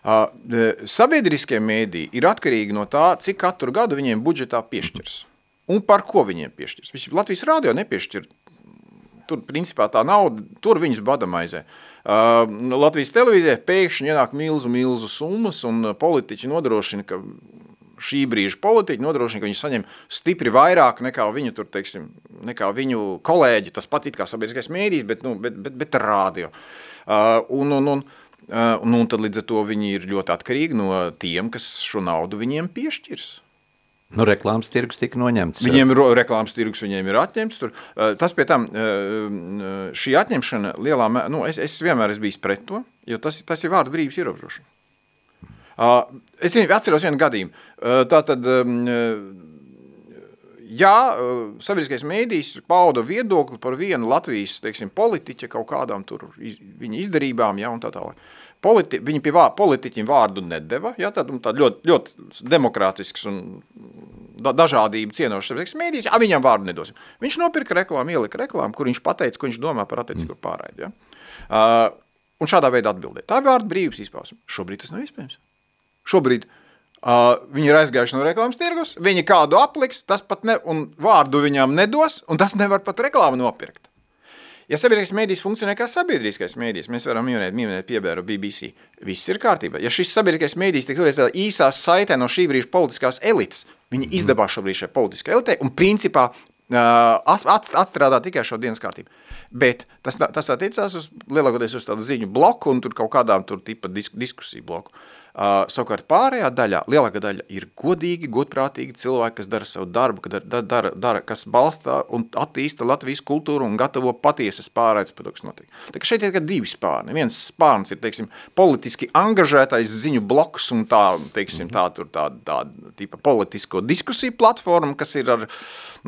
E, Sabiedriskie mēdī ir atkarīgi no tā, cik katru gadu viņiem budžetā piešķirs. Un par ko viņiem piešķirs. Visi Latvijas rādio nepiešķir. Tur, principā, tā nauda, tur viņus badamaizē. Uh, Latvijas televīzijā pēkšņi ienāk milzu, milzu summas, un politiķi nodrošina, ka šī brīža politiķi nodrošina, ka viņi saņem stipri vairāk nekā viņu, tur, teiksim, nekā viņu kolēģi, tas pat it kā sabiedriskais mēdījis, bet, nu, bet, bet, bet rādio. Uh, un, un, un, nu, un tad līdz ar to viņi ir ļoti atkarīgi no tiem, kas šo naudu viņiem piešķirs. Nu, reklāmas tirgus tika noņemts. Viņiem ir reklāmas tirgus, viņiem ir atņemts. Tur. Uh, Tas pie tam, uh, šī atņemšana lielā nu, es, es vienmēr esmu bijis pret to, jo tas, tas ir vārdu brīvības ierobežošana. Es vien- atceros vienu gadījumu. Tātad, um, ja uh, sabiedriskais mēdījis pauda viedokli par vienu Latvijas, teiksim, politiķa kaut kādām tur iz, viņa izdarībām, ja, un tā tālāk. Politi, viņi pie vā, politiķiem vārdu nedeva, ja, tad, tā ļoti, ļoti demokrātisks un da, dažādību cienošs sabiedriskais mēdījis, ja, viņam vārdu nedosim. Viņš nopirka reklāmu, ielika reklāmu, kur viņš pateica, ko viņš domā par attiecīgo pārraidi. Ja. Uh, un šādā veidā atbildēja. Tā ir vārdu brīvības izpausme. Šobrīd tas nav iespējams. Šobrīd uh, viņi ir aizgājuši no reklāmas tirgus, viņi kādu apliks, tas pat ne, un vārdu viņām nedos, un tas nevar pat reklāmu nopirkt. Ja sabiedriskais mēdījis funkcionē kā sabiedriskais mēdījis, mēs varam minēt, minēt piemēru BBC, viss ir kārtībā. Ja šis sabiedriskais mēdījis tiek toreiz tādā īsā saitē no šī brīža politiskās elites, viņi izdabās šobrīd šai politiskajai elitei un principā ats- atstrādā tikai šo dienas kārtību. Bet tas, tas attiecās uz lielākoties uz tādu ziņu bloku un tur kaut kādām tur tipa disk, diskusiju bloku. Uh, savukārt pārējā daļā, lielākā daļa ir godīgi, godprātīgi cilvēki, kas dara savu darbu, kas, dara, dara, dara, kas balstā un attīsta Latvijas kultūru un gatavo patiesas pārraides par to, kas notiek. Tā kā šeit ir divi spārni. Viens spārns ir, teiksim, politiski angažētais ziņu bloks un tā, teiksim, tā tur tā, tā tipa politisko diskusiju platforma, kas ir ar,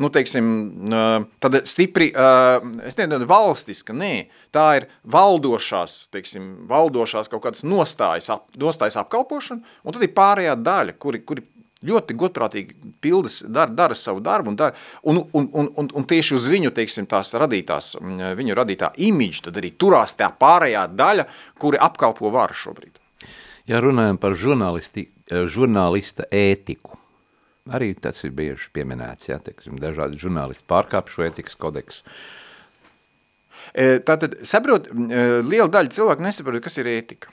nu, teiksim, uh, tāda stipri, uh, es nezinu, valstiska, nē, tā ir valdošās, teiksim, valdošās kaut kādas nostājas, ap, nostājas apkalpošana, un tad ir pārējā daļa, kuri, kuri ļoti godprātīgi pildas, dara, dara savu darbu un, dara, un, un, un, un, un tieši uz viņu, teiksim, tās radītās, mm, viņu radītā imidža, tad arī turās tā pārējā daļa, kuri apkalpo varu šobrīd. Ja runājam par žurnālisti, eh, žurnālista ētiku, arī tas ir bieži pieminēts, ja, teiksim, dažādi žurnālisti pārkāp šo ētikas kodeksu. E, Tātad, saprot, e, liela daļa cilvēku nesaprot, kas ir ētika.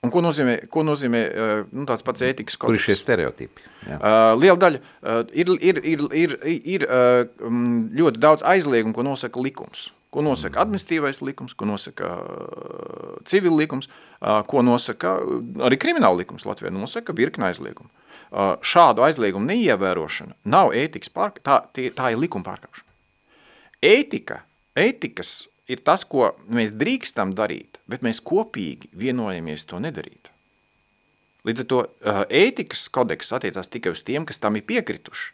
Un ko nozīmē, ko nozīmē uh, nu, tāds pats ētikas Kur ir kodeks? šie stereotipi? Jā. Uh, liela daļa uh, ir, ir, ir, ir, ir uh, mm, ļoti daudz aizliegumu, ko nosaka likums. Ko nosaka administratīvais likums, ko nosaka uh, civil likums, uh, ko nosaka uh, arī krimināla likums Latvijā nosaka virkni aizliegumu. Uh, šādu aizliegumu neievērošana nav ētikas pārkāpšana, tā, tā ir likuma pārkāpšana. Ētika, ētikas ir tas, ko mēs drīkstam darīt, bet mēs kopīgi vienojamies to nedarīt. Līdz ar to uh, ētikas kodeks attiecās tikai uz tiem, kas tam ir piekrituši.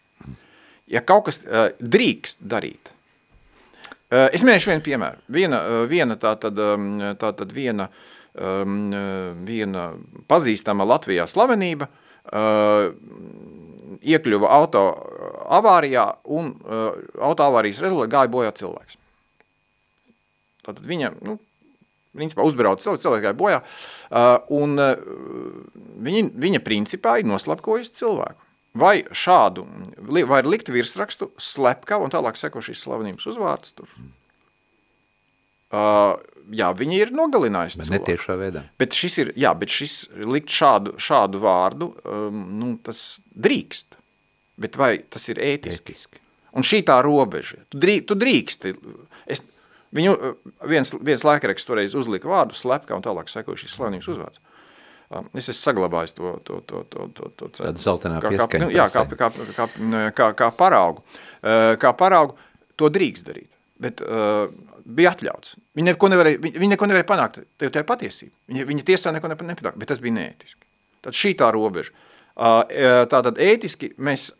Ja kaut kas uh, drīkst darīt, uh, es minēšu vienu piemēru. Viena, viena tā tad, um, tā tad viena, um, viena pazīstama Latvijā slavenība iekļuva auto avārijā un auto avārijas rezultātā gāja bojā cilvēks. Tātad viņa, nu, principā uzbrauca cilvēks, cilvēks gāja bojā, uh, un uh, viņa, viņa principā ir noslapkojusi cilvēku. Vai šādu, vai ir likt virsrakstu slepkava un tālāk seko šīs slavenības uzvārds tur? Uh, jā, viņi ir nogalinājusi Bet cilvēku. netiešā veidā. Bet šis ir, jā, bet šis likt šādu, šādu vārdu, um, nu, tas drīkst. Bet vai tas ir ētiski? Ētiski. Un šī tā robeža. Tu, drī, tu drīksti. Viņu uh, viens, viens laikraksts toreiz uzlika vārdu slepkā un tālāk sekoja šīs slavenības uzvārds. Um, Es esmu saglabājis to, to, to, to, to, to Tāda zeltainā kā, kā, pieskaņa jā, kā, kā, kā, kā, kā paraugu. Uh, Kā paraugu to drīkst darīt. Bet uh, bija atļauts. Viņi neko nevarēja, viņi, viņi neko nevarēja panākt. Tev tā ir patiesība. Viņi, viņi tiesā neko nepa- nepanākt, bet tas bija neētiski. Tad šī tā robeža. Tātad ētiski mēs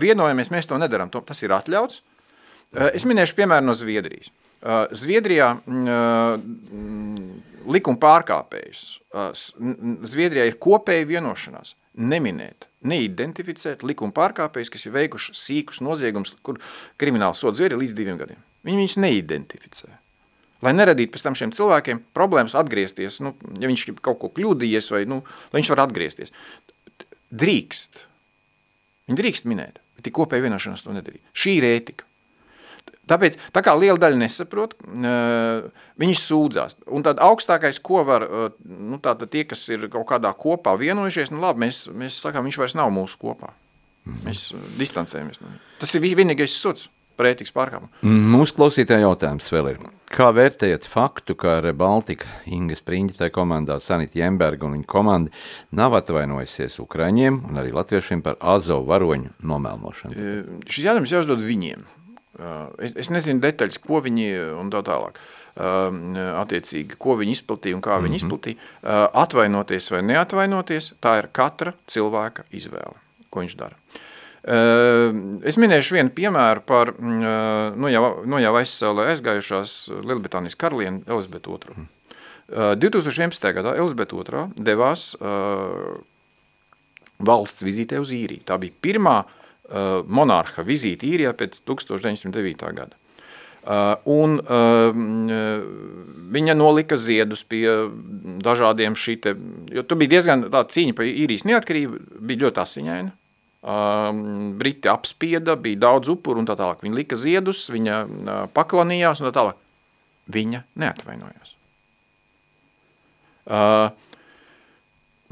vienojamies, mēs to nedaram. To, tas ir atļauts. Es minēšu piemēru no Zviedrijas. Uh, Zviedrijā mm, likuma pārkāpējs. Uh, Zviedrijā ir kopēja vienošanās neminēt, neidentificēt likuma pārkāpējus, kas ir veikuši sīkus noziegumus, kur krimināls sods Zviedrijā līdz diviem gadiem. Viņi viņus neidentificē. Lai neradītu pēc tam šiem cilvēkiem problēmas atgriezties, nu, ja viņš ir kaut ko kļūdījies, vai nu, lai viņš var atgriezties. Drīkst. Viņi drīkst minēt, bet ir kopēja vienošanās to nedarīt. Šī ir ētika. Tāpēc, tā kā liela daļa nesaprot, viņi sūdzās. Un tad augstākais, ko var, nu tātad tie, kas ir kaut kādā kopā vienojušies, nu labi, mēs, mēs sakām, viņš vairs nav mūsu kopā. Mēs uh, distancējamies. Tas ir vi- vienīgais suds par ētikas pārkāpumu. Mūsu klausītāja jautājums vēl ir. Kā vērtējat faktu, ka Rebaltika Ingas Priņķitai komandā Sanita Jemberga un viņa komanda nav atvainojusies Ukraiņiem un arī latviešiem par Azovu varoņu nomelnošanu? E, Šis jautājums jāuzdod viņiem. Es, es nezinu detaļas, ko viņi un tā tālāk. Attiecīgi, ko viņi izplatīja un kā viņi izplatīja. Uh, Atvainoties vai neatvainoties, tā ir katra cilvēka izvēle, ko viņš dara. Es minēšu vienu piemēru par mm, uh, nu jau, nu jau aizsālē aizgājušās Lielbritānijas karalieni Elizabetu II. Uh, 2011. gadā Elizabete II devās valsts vizītē uz īriju. Tā bija pirmā uh, monarha vizīte īrijā pēc 1909. gada. Uh, un uh, viņa nolika ziedus pie dažādiem šite, jo tu bija diezgan tā cīņa par īrijas neatkarību, bija ļoti asiņaina. Um, Briti apspieda, bija daudz upuru un tā tālāk. Viņa lika ziedus, viņa paklanījās un tā tālāk. Viņa neatvainojās. Uh,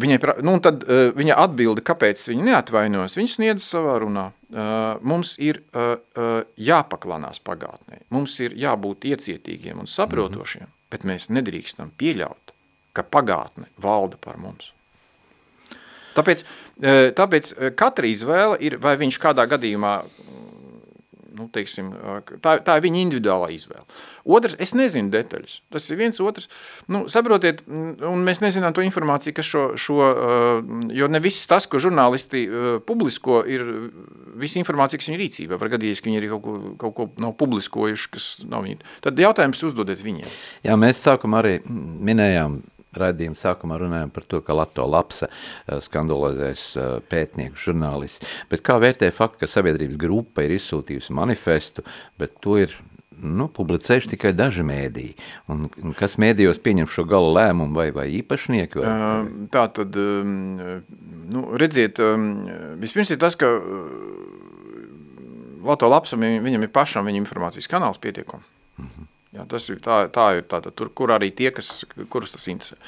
Viņai, nu, tad uh, viņa atbilde, kāpēc viņa neatvainojas, viņa sniedz savā runā. Uh, mums ir uh, uh, jāpaklanās pagātnē, mums ir jābūt iecietīgiem un saprotošiem, mm -hmm. bet mēs nedrīkstam pieļaut, ka pagātne valda par mums. Tāpēc, uh, tāpēc katra izvēle ir, vai viņš kādā gadījumā nu, teiksim, tā, tā ir viņa individuālā izvēle. Otrs, es nezinu detaļas. Tas ir viens otrs. Nu, saprotiet, un mēs nezinām to informāciju, kas šo, šo jo ne viss tas, ko žurnālisti publisko, ir visa informācija, kas viņa rīcībā. Var gadījies, ka viņi arī kaut ko, kaut ko nav publiskojuši, kas nav viņi. Tad jautājums uzdodiet viņiem. Jā, mēs sākumā arī minējām, raidījuma sākumā runājām par to, ka Lato Lapsa eh, skandalizēs eh, pētnieku žurnālists. Bet kā vērtē faktu, ka sabiedrības grupa ir izsūtījusi manifestu, bet to ir nu, publicējuši tikai daži mēdīji. Un, kas mēdījos pieņem šo gala lēmumu vai, vai īpašnieki? Vai, Uh, Tā tad, um, nu, redziet, um, vispirms ir tas, ka Lato lapsam, viņam ir pašam viņa informācijas kanāls pietiekam. Jā, tas ir tā, tā ir tā, tur, kur arī tie, kas, kurus tas interesē.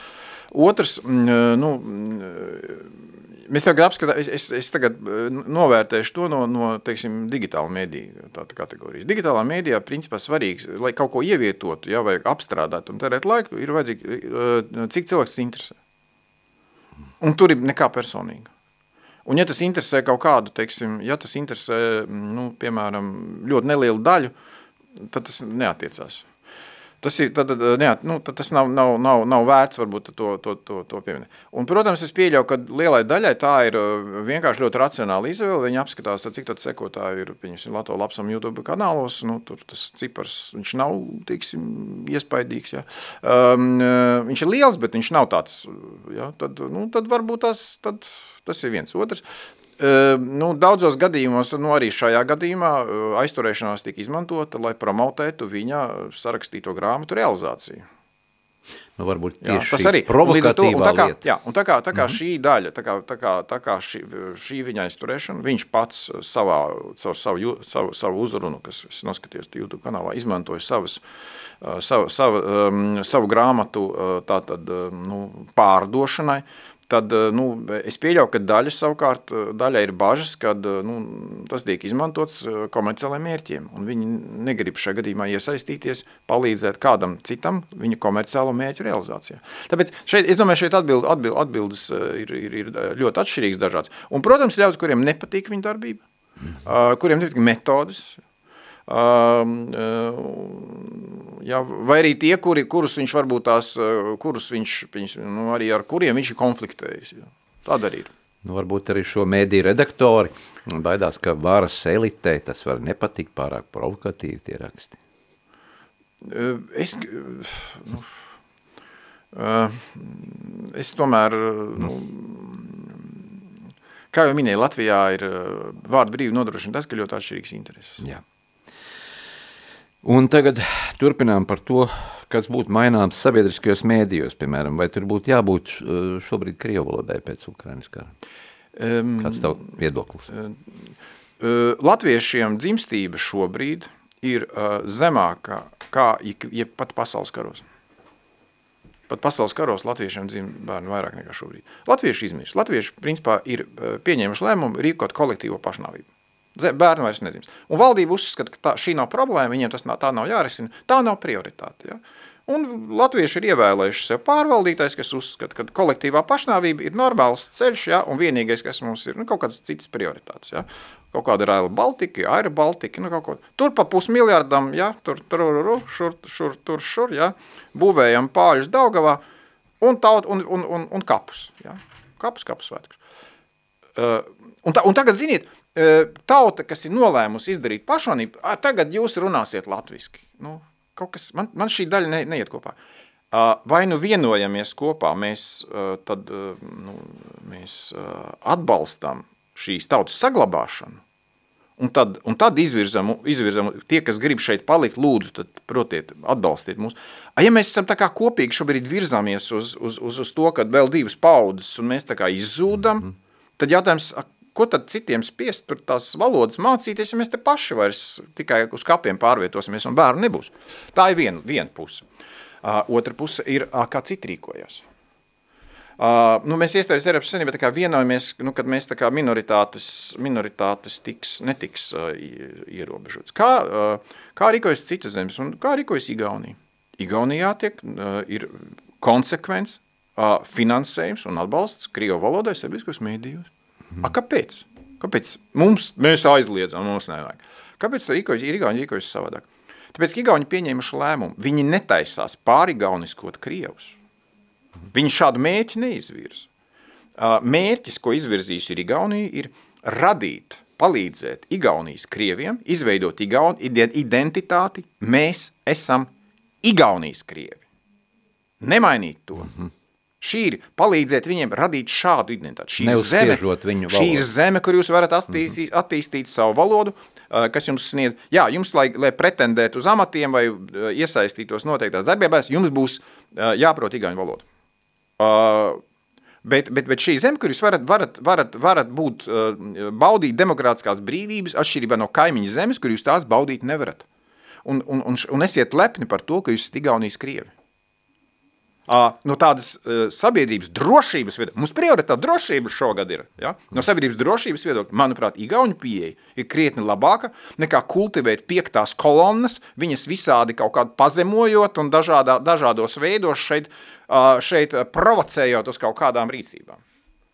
Otrs, mm, nu, mm, mēs tagad apskatām, es, es, es tagad eh, novērtēšu to no, no teiksim, digitāla mēdīja tāda kategorijas. Digitālā mēdījā principā svarīgs, lai kaut ko ievietotu, ja, vai apstrādāt un terēt laiku, ir vajadzīgi, eh, cik cilvēks interesē. Un tur ir nekā personīga. Un ja tas interesē kaut kādu, teiksim, ja tas interesē, mm, nu, piemēram, ļoti nelielu daļu, tad tas neatiecās. Tas, ir, tad, ne, nu, tad tas nav, nav, nav, nav vērts varbūt to, to, to, to pieminēt. Un, protams, es pieļauju, ka lielai daļai tā ir uh, vienkārši ļoti racionāla izvēle. Viņi apskatās, cik tad sekotāji ir, pieņemsim, Lato lapsam YouTube kanālos, nu, tur tas cipars, viņš nav, tiksim, iespaidīgs, ja. Um, uh, viņš ir liels, bet viņš nav tāds, ja, tad, nu, tad varbūt tas, tad, tas ir viens. Otrs, Nu, daudzos gadījumos, nu arī šajā gadījumā, aizturēšanās tika izmantota, lai promotētu viņa sarakstīto grāmatu realizāciju. Nu, varbūt jā, tieši tas arī provokatīvā un tā kā, lieta. jā, un tā kā, tā kā mm -hmm. šī daļa, tā kā, tā kā, tā kā šī, šī viņa aizturēšana, viņš pats savā, caur savu, savu, savu uzrunu, kas es noskatījos YouTube kanālā, izmantoja savas, savu, savu, um, savu grāmatu tātad, nu, pārdošanai, tad eh, nu, es pieļauju, ka daļa savukārt, eh, daļa ir bažas, kad eh, nu, tas tiek izmantots komerciāliem mērķiem, un viņi negrib šajā gadījumā iesaistīties, palīdzēt kādam citam viņa komerciālo mērķu realizācijā. Tāpēc šeit, es domāju, šeit atbild, atbild, atbildes ir, ir, ir ļoti atšķirīgas dažādas. Un, protams, ļaudis, kuriem nepatīk viņa darbība, mm. kuriem nepatīk metodas, ja, vai arī tie, kuri, kurus viņš varbūt tās, uh, kurus viņš, viņš nu, arī ar kuriem viņš ir konfliktējis. Ja. Tāda arī ir. Nu, varbūt arī šo mēdī redaktori baidās, ka varas elitē tas var nepatikt pārāk provokatīvi tie raksti. Es, nu, es tomēr, nu, kā jau minēju, Latvijā ir vārdu brīvi nodrošina tas, ka ļoti atšķirīgs intereses. Jā. Un tagad turpinām par to, kas būtu maināms sabiedriskajos mēdījos, piemēram, vai tur būtu jābūt šobrīd Krievu valodai pēc Ukrainas kara? Um, Kāds tav viedoklis? Uh, latviešiem dzimstība šobrīd ir uh, zemākā kā ja pat pasaules karos. Pat pasaules karos latviešiem dzim bērni vairāk nekā šobrīd. Latvieši izmirst. Latvieši, principā, ir pieņēmuši lēmumu rīkot kolektīvo pašnāvību. Bērni vairs nedzims. Un valdība uzskata, ka tā, šī nav problēma, viņiem tas nav, tā nav jārisina, tā nav prioritāte. Ja? Un latvieši ir ievēlējuši sev pārvaldītājs, kas uzskata, ka kolektīvā pašnāvība ir normāls ceļš, ja? un vienīgais, kas mums ir, nu, kaut kādas citas prioritātes. Ja? Kaut kāda Raila Baltika, Aira Baltika, nu, kaut ko. Tur pa pusmiljardam, ja? tur, tur, šur, šur, tur, šur, ja? būvējam pāļus Daugavā un, taut, un, un, un, un kapus. Ja? Kapus, kapus svētkus. Uh, un, ta, un tagad, ziniet, tauta, kas ir nolēmusi izdarīt pašonību, tagad jūs runāsiet latviski. Nu, kaut kas, man, man šī daļa ne, neiet kopā. Vai nu vienojamies kopā, mēs, tad, nu, mēs atbalstam šīs tautas saglabāšanu, un tad, un tad izvirzam, izvirzam, tie, kas grib šeit palikt, lūdzu, tad, protiet, atbalstiet mūs. Ja mēs esam tā kā kopīgi šobrīd virzāmies uz, uz, uz, uz to, ka vēl divas paudzes, un mēs tā kā izzūdam, mm -hmm. tad jautājums, ko tad citiem spiest tur tās valodas mācīties, ja mēs te paši vairs tikai uz kapiem pārvietosimies un bērnu nebūs. Tā ir viena, viena puse. Uh, otra puse ir, uh, kā citi rīkojās. Uh, nu, mēs iestājamies Eiropas Savienībā, tā kā vienojamies, nu, kad mēs tā kā minoritātes, minoritātes tiks, netiks uh, ierobežots. Kā, uh, kā rīkojas citas zemes un kā rīkojas Igaunija? Igaunijā tiek, uh, ir konsekvents uh, finansējums un atbalsts Krievu valodai sabiedriskos mēdījos. A, kāpēc? Kāpēc mums, mēs aizliedzam, mums nevajag? Kāpēc tā Igauni rīkojas savādāk? Tāpēc, ka Igauni pieņēmuši lēmumu, viņi netaisās pārigauniskot Krievus. Viņi šādu mērķi neizvirza. Mērķis, ko izvirzījis ir Igaunija, ir radīt, palīdzēt Igaunijas Krieviem, izveidot Igauni identitāti, mēs esam Igaunijas Krievi. Nemainīt to. Mm -hmm. Šī ir palīdzēt viņiem radīt šādu identitāti. Šī ir zeme, viņu šī ir zeme, kur jūs varat attīstīt, mm -hmm. attīstīt savu valodu, kas jums sniedz, jā, jums, lai, lai pretendētu uz amatiem vai iesaistītos noteiktās darbībās, jums būs jāprot igauņu valodu. Uh, Bet, bet, bet šī zeme, kur jūs varat, varat, varat, varat būt, baudīt demokrātiskās brīvības, atšķirībā no kaimiņa zemes, kur jūs tās baudīt nevarat. Un, un, un, un esiet lepni par to, ka jūs esat Igaunijas Krievi. No tādas uh, sabiedrības drošības viedokļa, mums prioritāte drošība šogad ir. Ja? No sabiedrības drošības viedokļa, manuprāt, Igaunija pieeja ir krietni labāka nekā kultivēt piektās kolonnas, viņas visādi kaut kādu pazemojot un dažādā, dažādos veidos šeit, šeit provocējot uz kaut kādām rīcībām.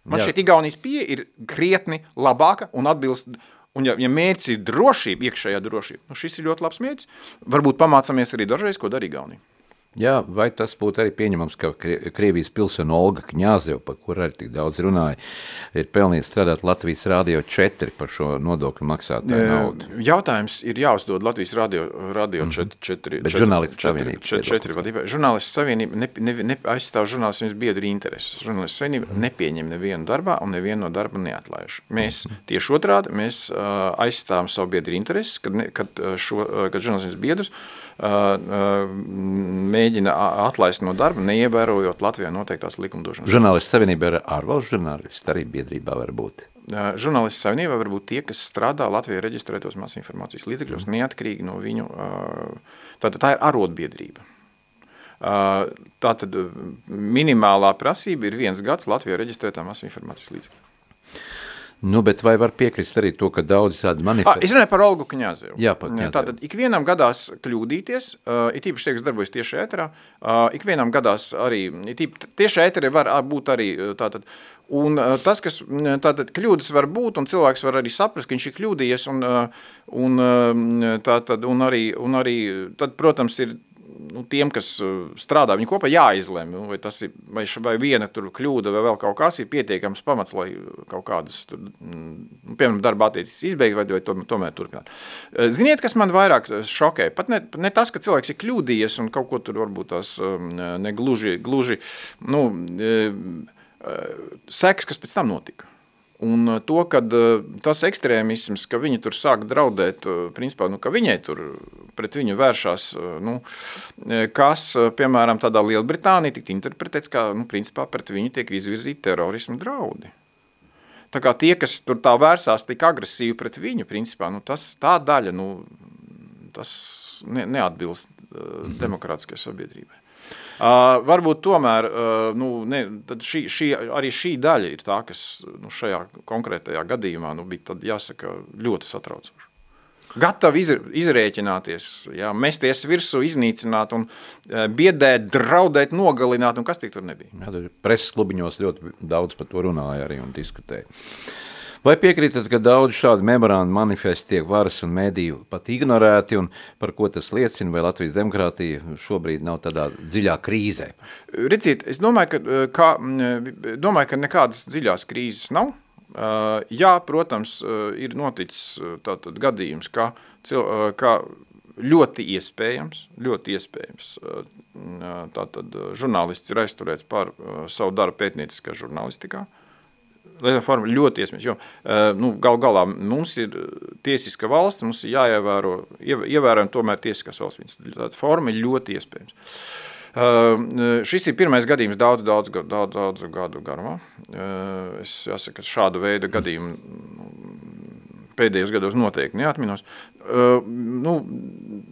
Man Jā. šeit Igaunijas pieeja ir krietni labāka un atbilst Un ja, ja mērķis ir drošība, iekšējā drošība, nu šis ir ļoti labs mērķis. Varbūt pamācāmies arī dažreiz, ko darīja Igaunija. Jā, vai tas būtu arī pieņemams, ka Krie- Krievijas pilsēna Olga Kņāzeva, par kuru arī tik daudz runāja, ir pelnījusi strādāt Latvijas Rādio 4 par šo nodokļu maksātāju naudu? Jautājums ir jāuzdod Latvijas radio, radio 4. Mhm. Bet žurnālistu savienības 4 viedoklis. vadībai. Žurnālistu savienība ne, ne, ne, aizstāv žurnālistu biedru intereses. Žurnālistu savienība Mhm. nepieņem nevienu darbā un nevienu no darba neatlaiž. Mēs tieši otrādi, mēs uh, aizstāvam savu biedru intereses, kad, ne, kad, šo, kad žurnālistu biedrus uh, mēģina atlaist no darba, neievērojot Latvijā noteiktās likumdošanas. Žurnālistu savienība ir ārvalstu žurnālisti arī biedrībā var būt. Žurnālistu savienībā var būt tie, kas strādā Latvijā reģistrētos masu informācijas līdzekļos, neatkarīgi no viņu, tātad tā ir arotbiedrība. Tātad minimālā prasība ir viens gads Latvijā reģistrētā masu informācijas līdzekļu. Nu, bet vai var piekrist arī to, ka daudzi tādi Ah, manifesti... es runāju par Olgu Kņāzevu. Jā, par Kņāzevu. Tātad ikvienam gadās kļūdīties, uh, it īpaši tie, kas darbojas tieši ēterā, uh, ikvienam gadās arī, it īpaši tieši ēterē var ā, būt arī tātad, un tas, kas mm, tātad kļūdas var būt, un cilvēks var arī saprast, ka viņš ir kļūdījies, un, un, uh, tātad, un, arī, un arī, tad, protams, ir nu, tiem, kas uh, strādā viņi kopā, jāizlemj, nu, vai, tas ir, vai, vai viena tur kļūda vai vēl kaut kas ir pietiekams pamats, lai kaut kādas, tur, mm, nu, piemēram, darba attiecības izbeigt vai, vai tomēr, turpināt. Uh, Ziniet, kas man vairāk šokē? Pat ne, ne tas, ka cilvēks ir kļūdījies un kaut ko tur varbūt tās um, negluži, gluži, nu, uh, seks, kas pēc tam notika. Un uh, to, ka tas ekstrēmisms, ka viņi tur sāk draudēt, uh, principā, nu, ka viņai tur pret viņu vēršās, nu, eh, kas, piemēram, tādā Lielbritānija tika interpretēts, kā, nu, principā, pret viņu tiek izvirzīti terorismu draudi. Tā kā tie, kas tur tā vērsās tik agresīvi pret viņu, principā, nu, tas tā daļa, nu, tas ne, neatbilst uh, demokrātiskai sabiedrībai. Uh, varbūt tomēr uh, nu, ne, šī, šī, arī šī daļa ir tā, kas nu, šajā konkrētajā gadījumā nu, bija tad, jāsaka, ļoti satraucoša. Gatavi izr izrēķināties, jā, mesties virsū, iznīcināt, un, uh, biedēt, draudēt, nogalināt, un kas tik tur nebija. Jā, tur preses klubiņos ļoti daudz par to runāja arī un diskutēja. Vai piekrītat, ka daudz šādu memorandu manifesti tiek varas un mediju pat ignorēti, un par ko tas liecina, vai Latvijas demokrātija šobrīd nav tādā dziļā krīzē? Redziet, es domāju, ka, ka, mm, domāju, ka nekādas dziļās krīzes nav. Uh, Jā, protams, uh, ir noticis uh, tātad gadījums, ka, uh, ka ļoti iespējams, ļoti iespējams, uh, tātad uh, žurnālists ir aizturēts par uh, savu darbu pētnieciskā žurnālistikā. Lielā forma ļoti iespējams, jo uh, nu, gal galā mums ir tiesiska valsts, mums ir jāievēro, iev- ievērojam tomēr tiesiskās valsts. Tāda forma ir ļoti iespējams. Uh, šis ir pirmais gadījums daudz, daudz, daudz, daudz gadu garumā. Uh, es jāsaka, ka šāda veida gadījumu pēdējos gados noteikti neatminos. Uh, nu,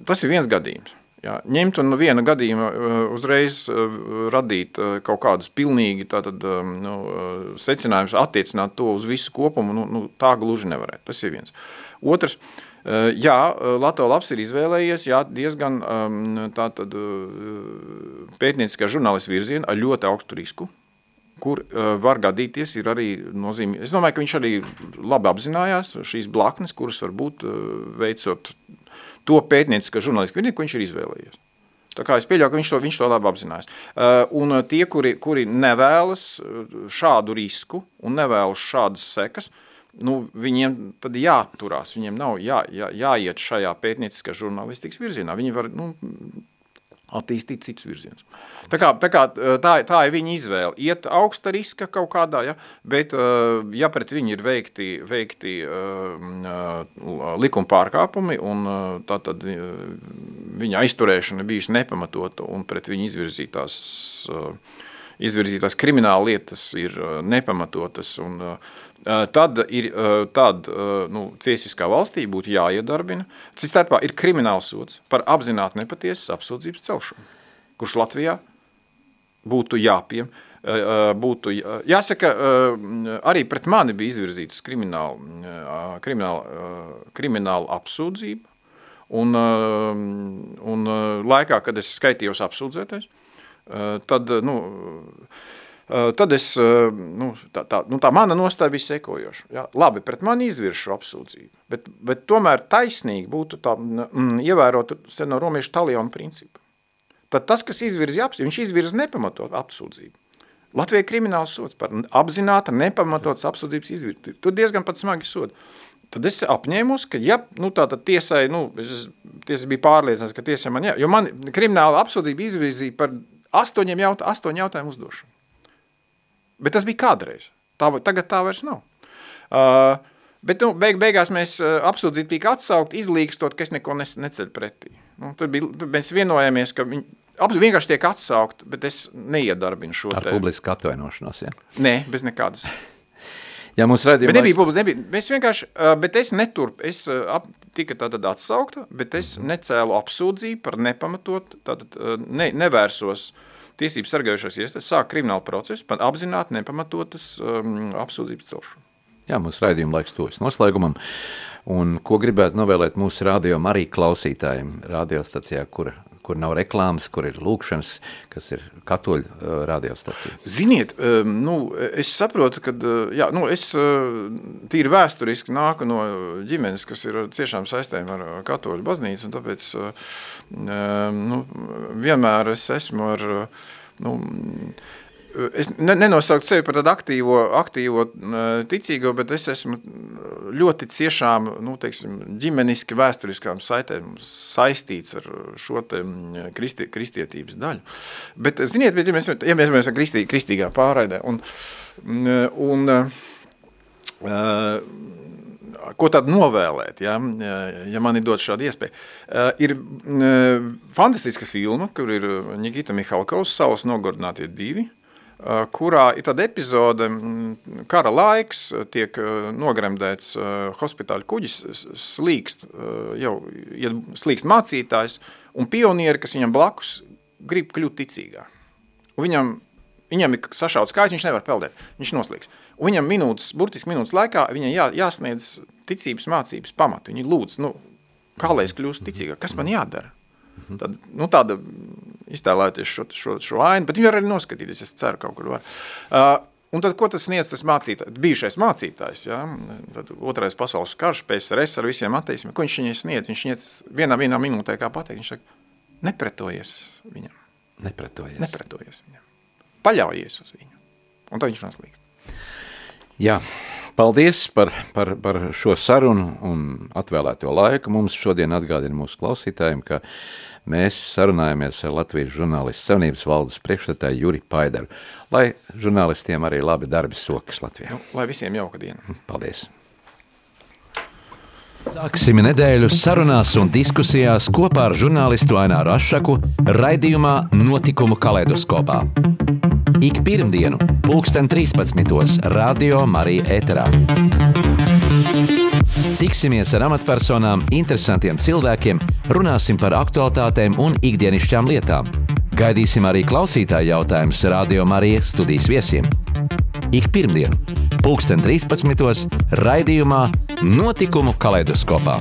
tas ir viens gadījums. Jā, ņemt un viena gadījuma uh, uzreiz uh, radīt uh, kaut kādus pilnīgi tātad, nu, secinājumus, attiecināt to uz visu kopumu, nu, nu, tā gluži nevarētu. Tas ir viens. Otrs, jā, labs ir izvēlējies jā, diezgan um, tātad, pētnieciskā žurnālistu virzienu ar ļoti augstu risku, kur var gadīties, ir arī nozīmīgi. Es domāju, ka viņš arī labi apzinājās šīs blaknes, kuras var būt uh, veicot to pētnieciskā žurnālistiku virzienu, ko viņš ir izvēlējies. Tā kā es pieļauju, ka viņš to, viņš to labi apzinājās. Uh, un uh, tie, kuri, kuri nevēlas uh, šādu risku un nevēlas šādas sekas, nu, viņiem tad jāturās, viņiem nav jā, jā, jāiet šajā pētnieciskā žurnālistikas virzienā. Viņi var, nu, attīstīt citus virzienus. Tā, kā, tā, kā, tā, tā ir viņa izvēle. Iet augsta riska kaut kādā, ja, bet ja pret viņu ir veikti, veikti likuma pārkāpumi un tā tad viņa aizturēšana bijusi nepamatota un pret viņu izvirzītās, uh, izvirzītās krimināla lietas ir uh, nepamatotas un uh, tad ir tad, nu, ciesiskā valstī būtu jāiedarbina. Cits starpā ir krimināls sods par apzināti nepatiesas apsūdzības celšanu, kurš Latvijā būtu jāpiem, būtu jāsaka, arī pret mani bija izvirzītas krimināla, krimināla, krimināla apsūdzība, un, un laikā, kad es skaitījos apsūdzētais, tad, nu, tad es, nu, tā, tā, nu, tā mana nostāja bija sekojoša. Ja? Labi, pret mani izvirš šo apsūdzību, bet, bet tomēr taisnīgi būtu tā, mm, ievērot seno romiešu talionu principu. Tad tas, kas izvirza apsūdzību, viņš izvirza nepamatot apsūdzību. Latvijai krimināls sods par apzināta nepamatotas apsūdzības izvirzi. Tu diezgan pat smagi sodi. Tad es apņēmos, ka ja, nu tā tad tiesai, nu, es, tiesa bija pārliecināts, ka tiesai man jā, jo man krimināla apsūdzība izvirzīja par astoņiem jaut, astoņu jautājumu uzdošanu. Bet tas bija kādreiz. Tā, tagad tā vairs nav. Uh, bet nu, beig, beigās mēs uh, apsūdzību tika atsaukt, izlīkstot, ka es neko nes, neceļu pretī. Nu, tad bija, tad mēs vienojāmies, ka viņi, vienkārši tiek atsaukt, bet es neiedarbinu šo Ar te. publisku atvainošanos, ja? Nē, bez nekādas. Ja mums redzījuma Bet nebija publiski, nebija. Mēs vienkārši, bet es neturp, es ap, tika tātad atsaukta, bet es necēlu apsūdzību par nepamatot, tātad ne, nevērsos tiesības sargājušās iestādes, sāk kriminālu procesu par apzināti nepamatotas um, apsūdzības celšanu. Jā, mūsu raidījuma laiks tuvis noslēgumam. Un ko gribētu novēlēt mūsu radio arī klausītājiem radiostacijā, kur, kur nav reklāmas, kur ir lūkšanas, kas ir katoļu uh, radiostacija? Ziniet, um, nu, es saprotu, ka jā, nu, es tīri vēsturiski nāku no ģimenes, kas ir ciešām saistēm ar katoļu baznīcu, un tāpēc nu, vienmēr es esmu ar nu, es nenosaukt sevi par tādu aktīvo, aktīvo ticīgo, bet es esmu ļoti ciešām, nu, teiksim, ģimeniski vēsturiskām saitēm saistīts ar šo te kristi, kristietības daļu. Bet, ziniet, bet, ja mēs, ja mēs esam kristī, kristīgā pārraidē, un, un uh, ko tad novēlēt, ja, ja man ir dot šādu iespēju. Uh, ir fantastiska filma, kur ir Nikita Mihalkovs, Salas nogurdinātie divi, kurā ir tāda epizode, kara laiks, tiek nogremdēts hospitāļu kuģis, slīkst, jau slīkst mācītājs, un pionieri, kas viņam blakus, grib kļūt ticīgā. Un viņam, viņam ir sašauts kājas, viņš nevar peldēt, viņš noslīgs. Un viņam minūtes, burtiski minūtes laikā, viņam jā, jāsniedz ticības mācības pamatu. Viņi lūdz, nu, kā lai es kļūstu ticīgāk, kas man jādara? Tad, nu, tāda iztēlēties šo, šo, šo ainu, bet viņi var arī noskatīties, es ceru, kaut kur var. Uh, un tad, ko tas sniedz tas mācītājs, bijušais mācītājs, ja? tad otrais pasaules karš, PSRS ar visiem atteismiem, ko viņš viņai sniedz? Viņš sniedz vienā, vienā minūtē, kā pateikt, viņš saka, nepretojies viņam. Nepretojies. Nepretojies viņam. Paļaujies uz viņu. Un tad viņš noslīgst. Jā, paldies par, par, par šo sarunu un atvēlēto laiku. Mums šodien atgādina mūsu klausītājiem, ka mēs sarunājamies ar Latvijas žurnālistu savienības valdes priekšstādāju Juri Paidaru, lai žurnālistiem arī labi darbi sokas Latvijā. Nu, lai visiem jauka diena. Paldies! Sāksim nedēļu sarunās un diskusijās kopā ar žurnālistu Aināru Ašaku raidījumā Notikumu kaleidoskopā. Ik pirmdienu, pulksten 13. Radio Marija Eterā. Tiksimies ar amatpersonām, interesantiem cilvēkiem, runāsim par aktuālitātēm un ikdienišķām lietām. Gaidīsim arī klausītāju jautājumus Radio Marija studijas viesiem. Ik pirmdienu, pulksten 13. raidījumā Notikumu kaleidoskopā.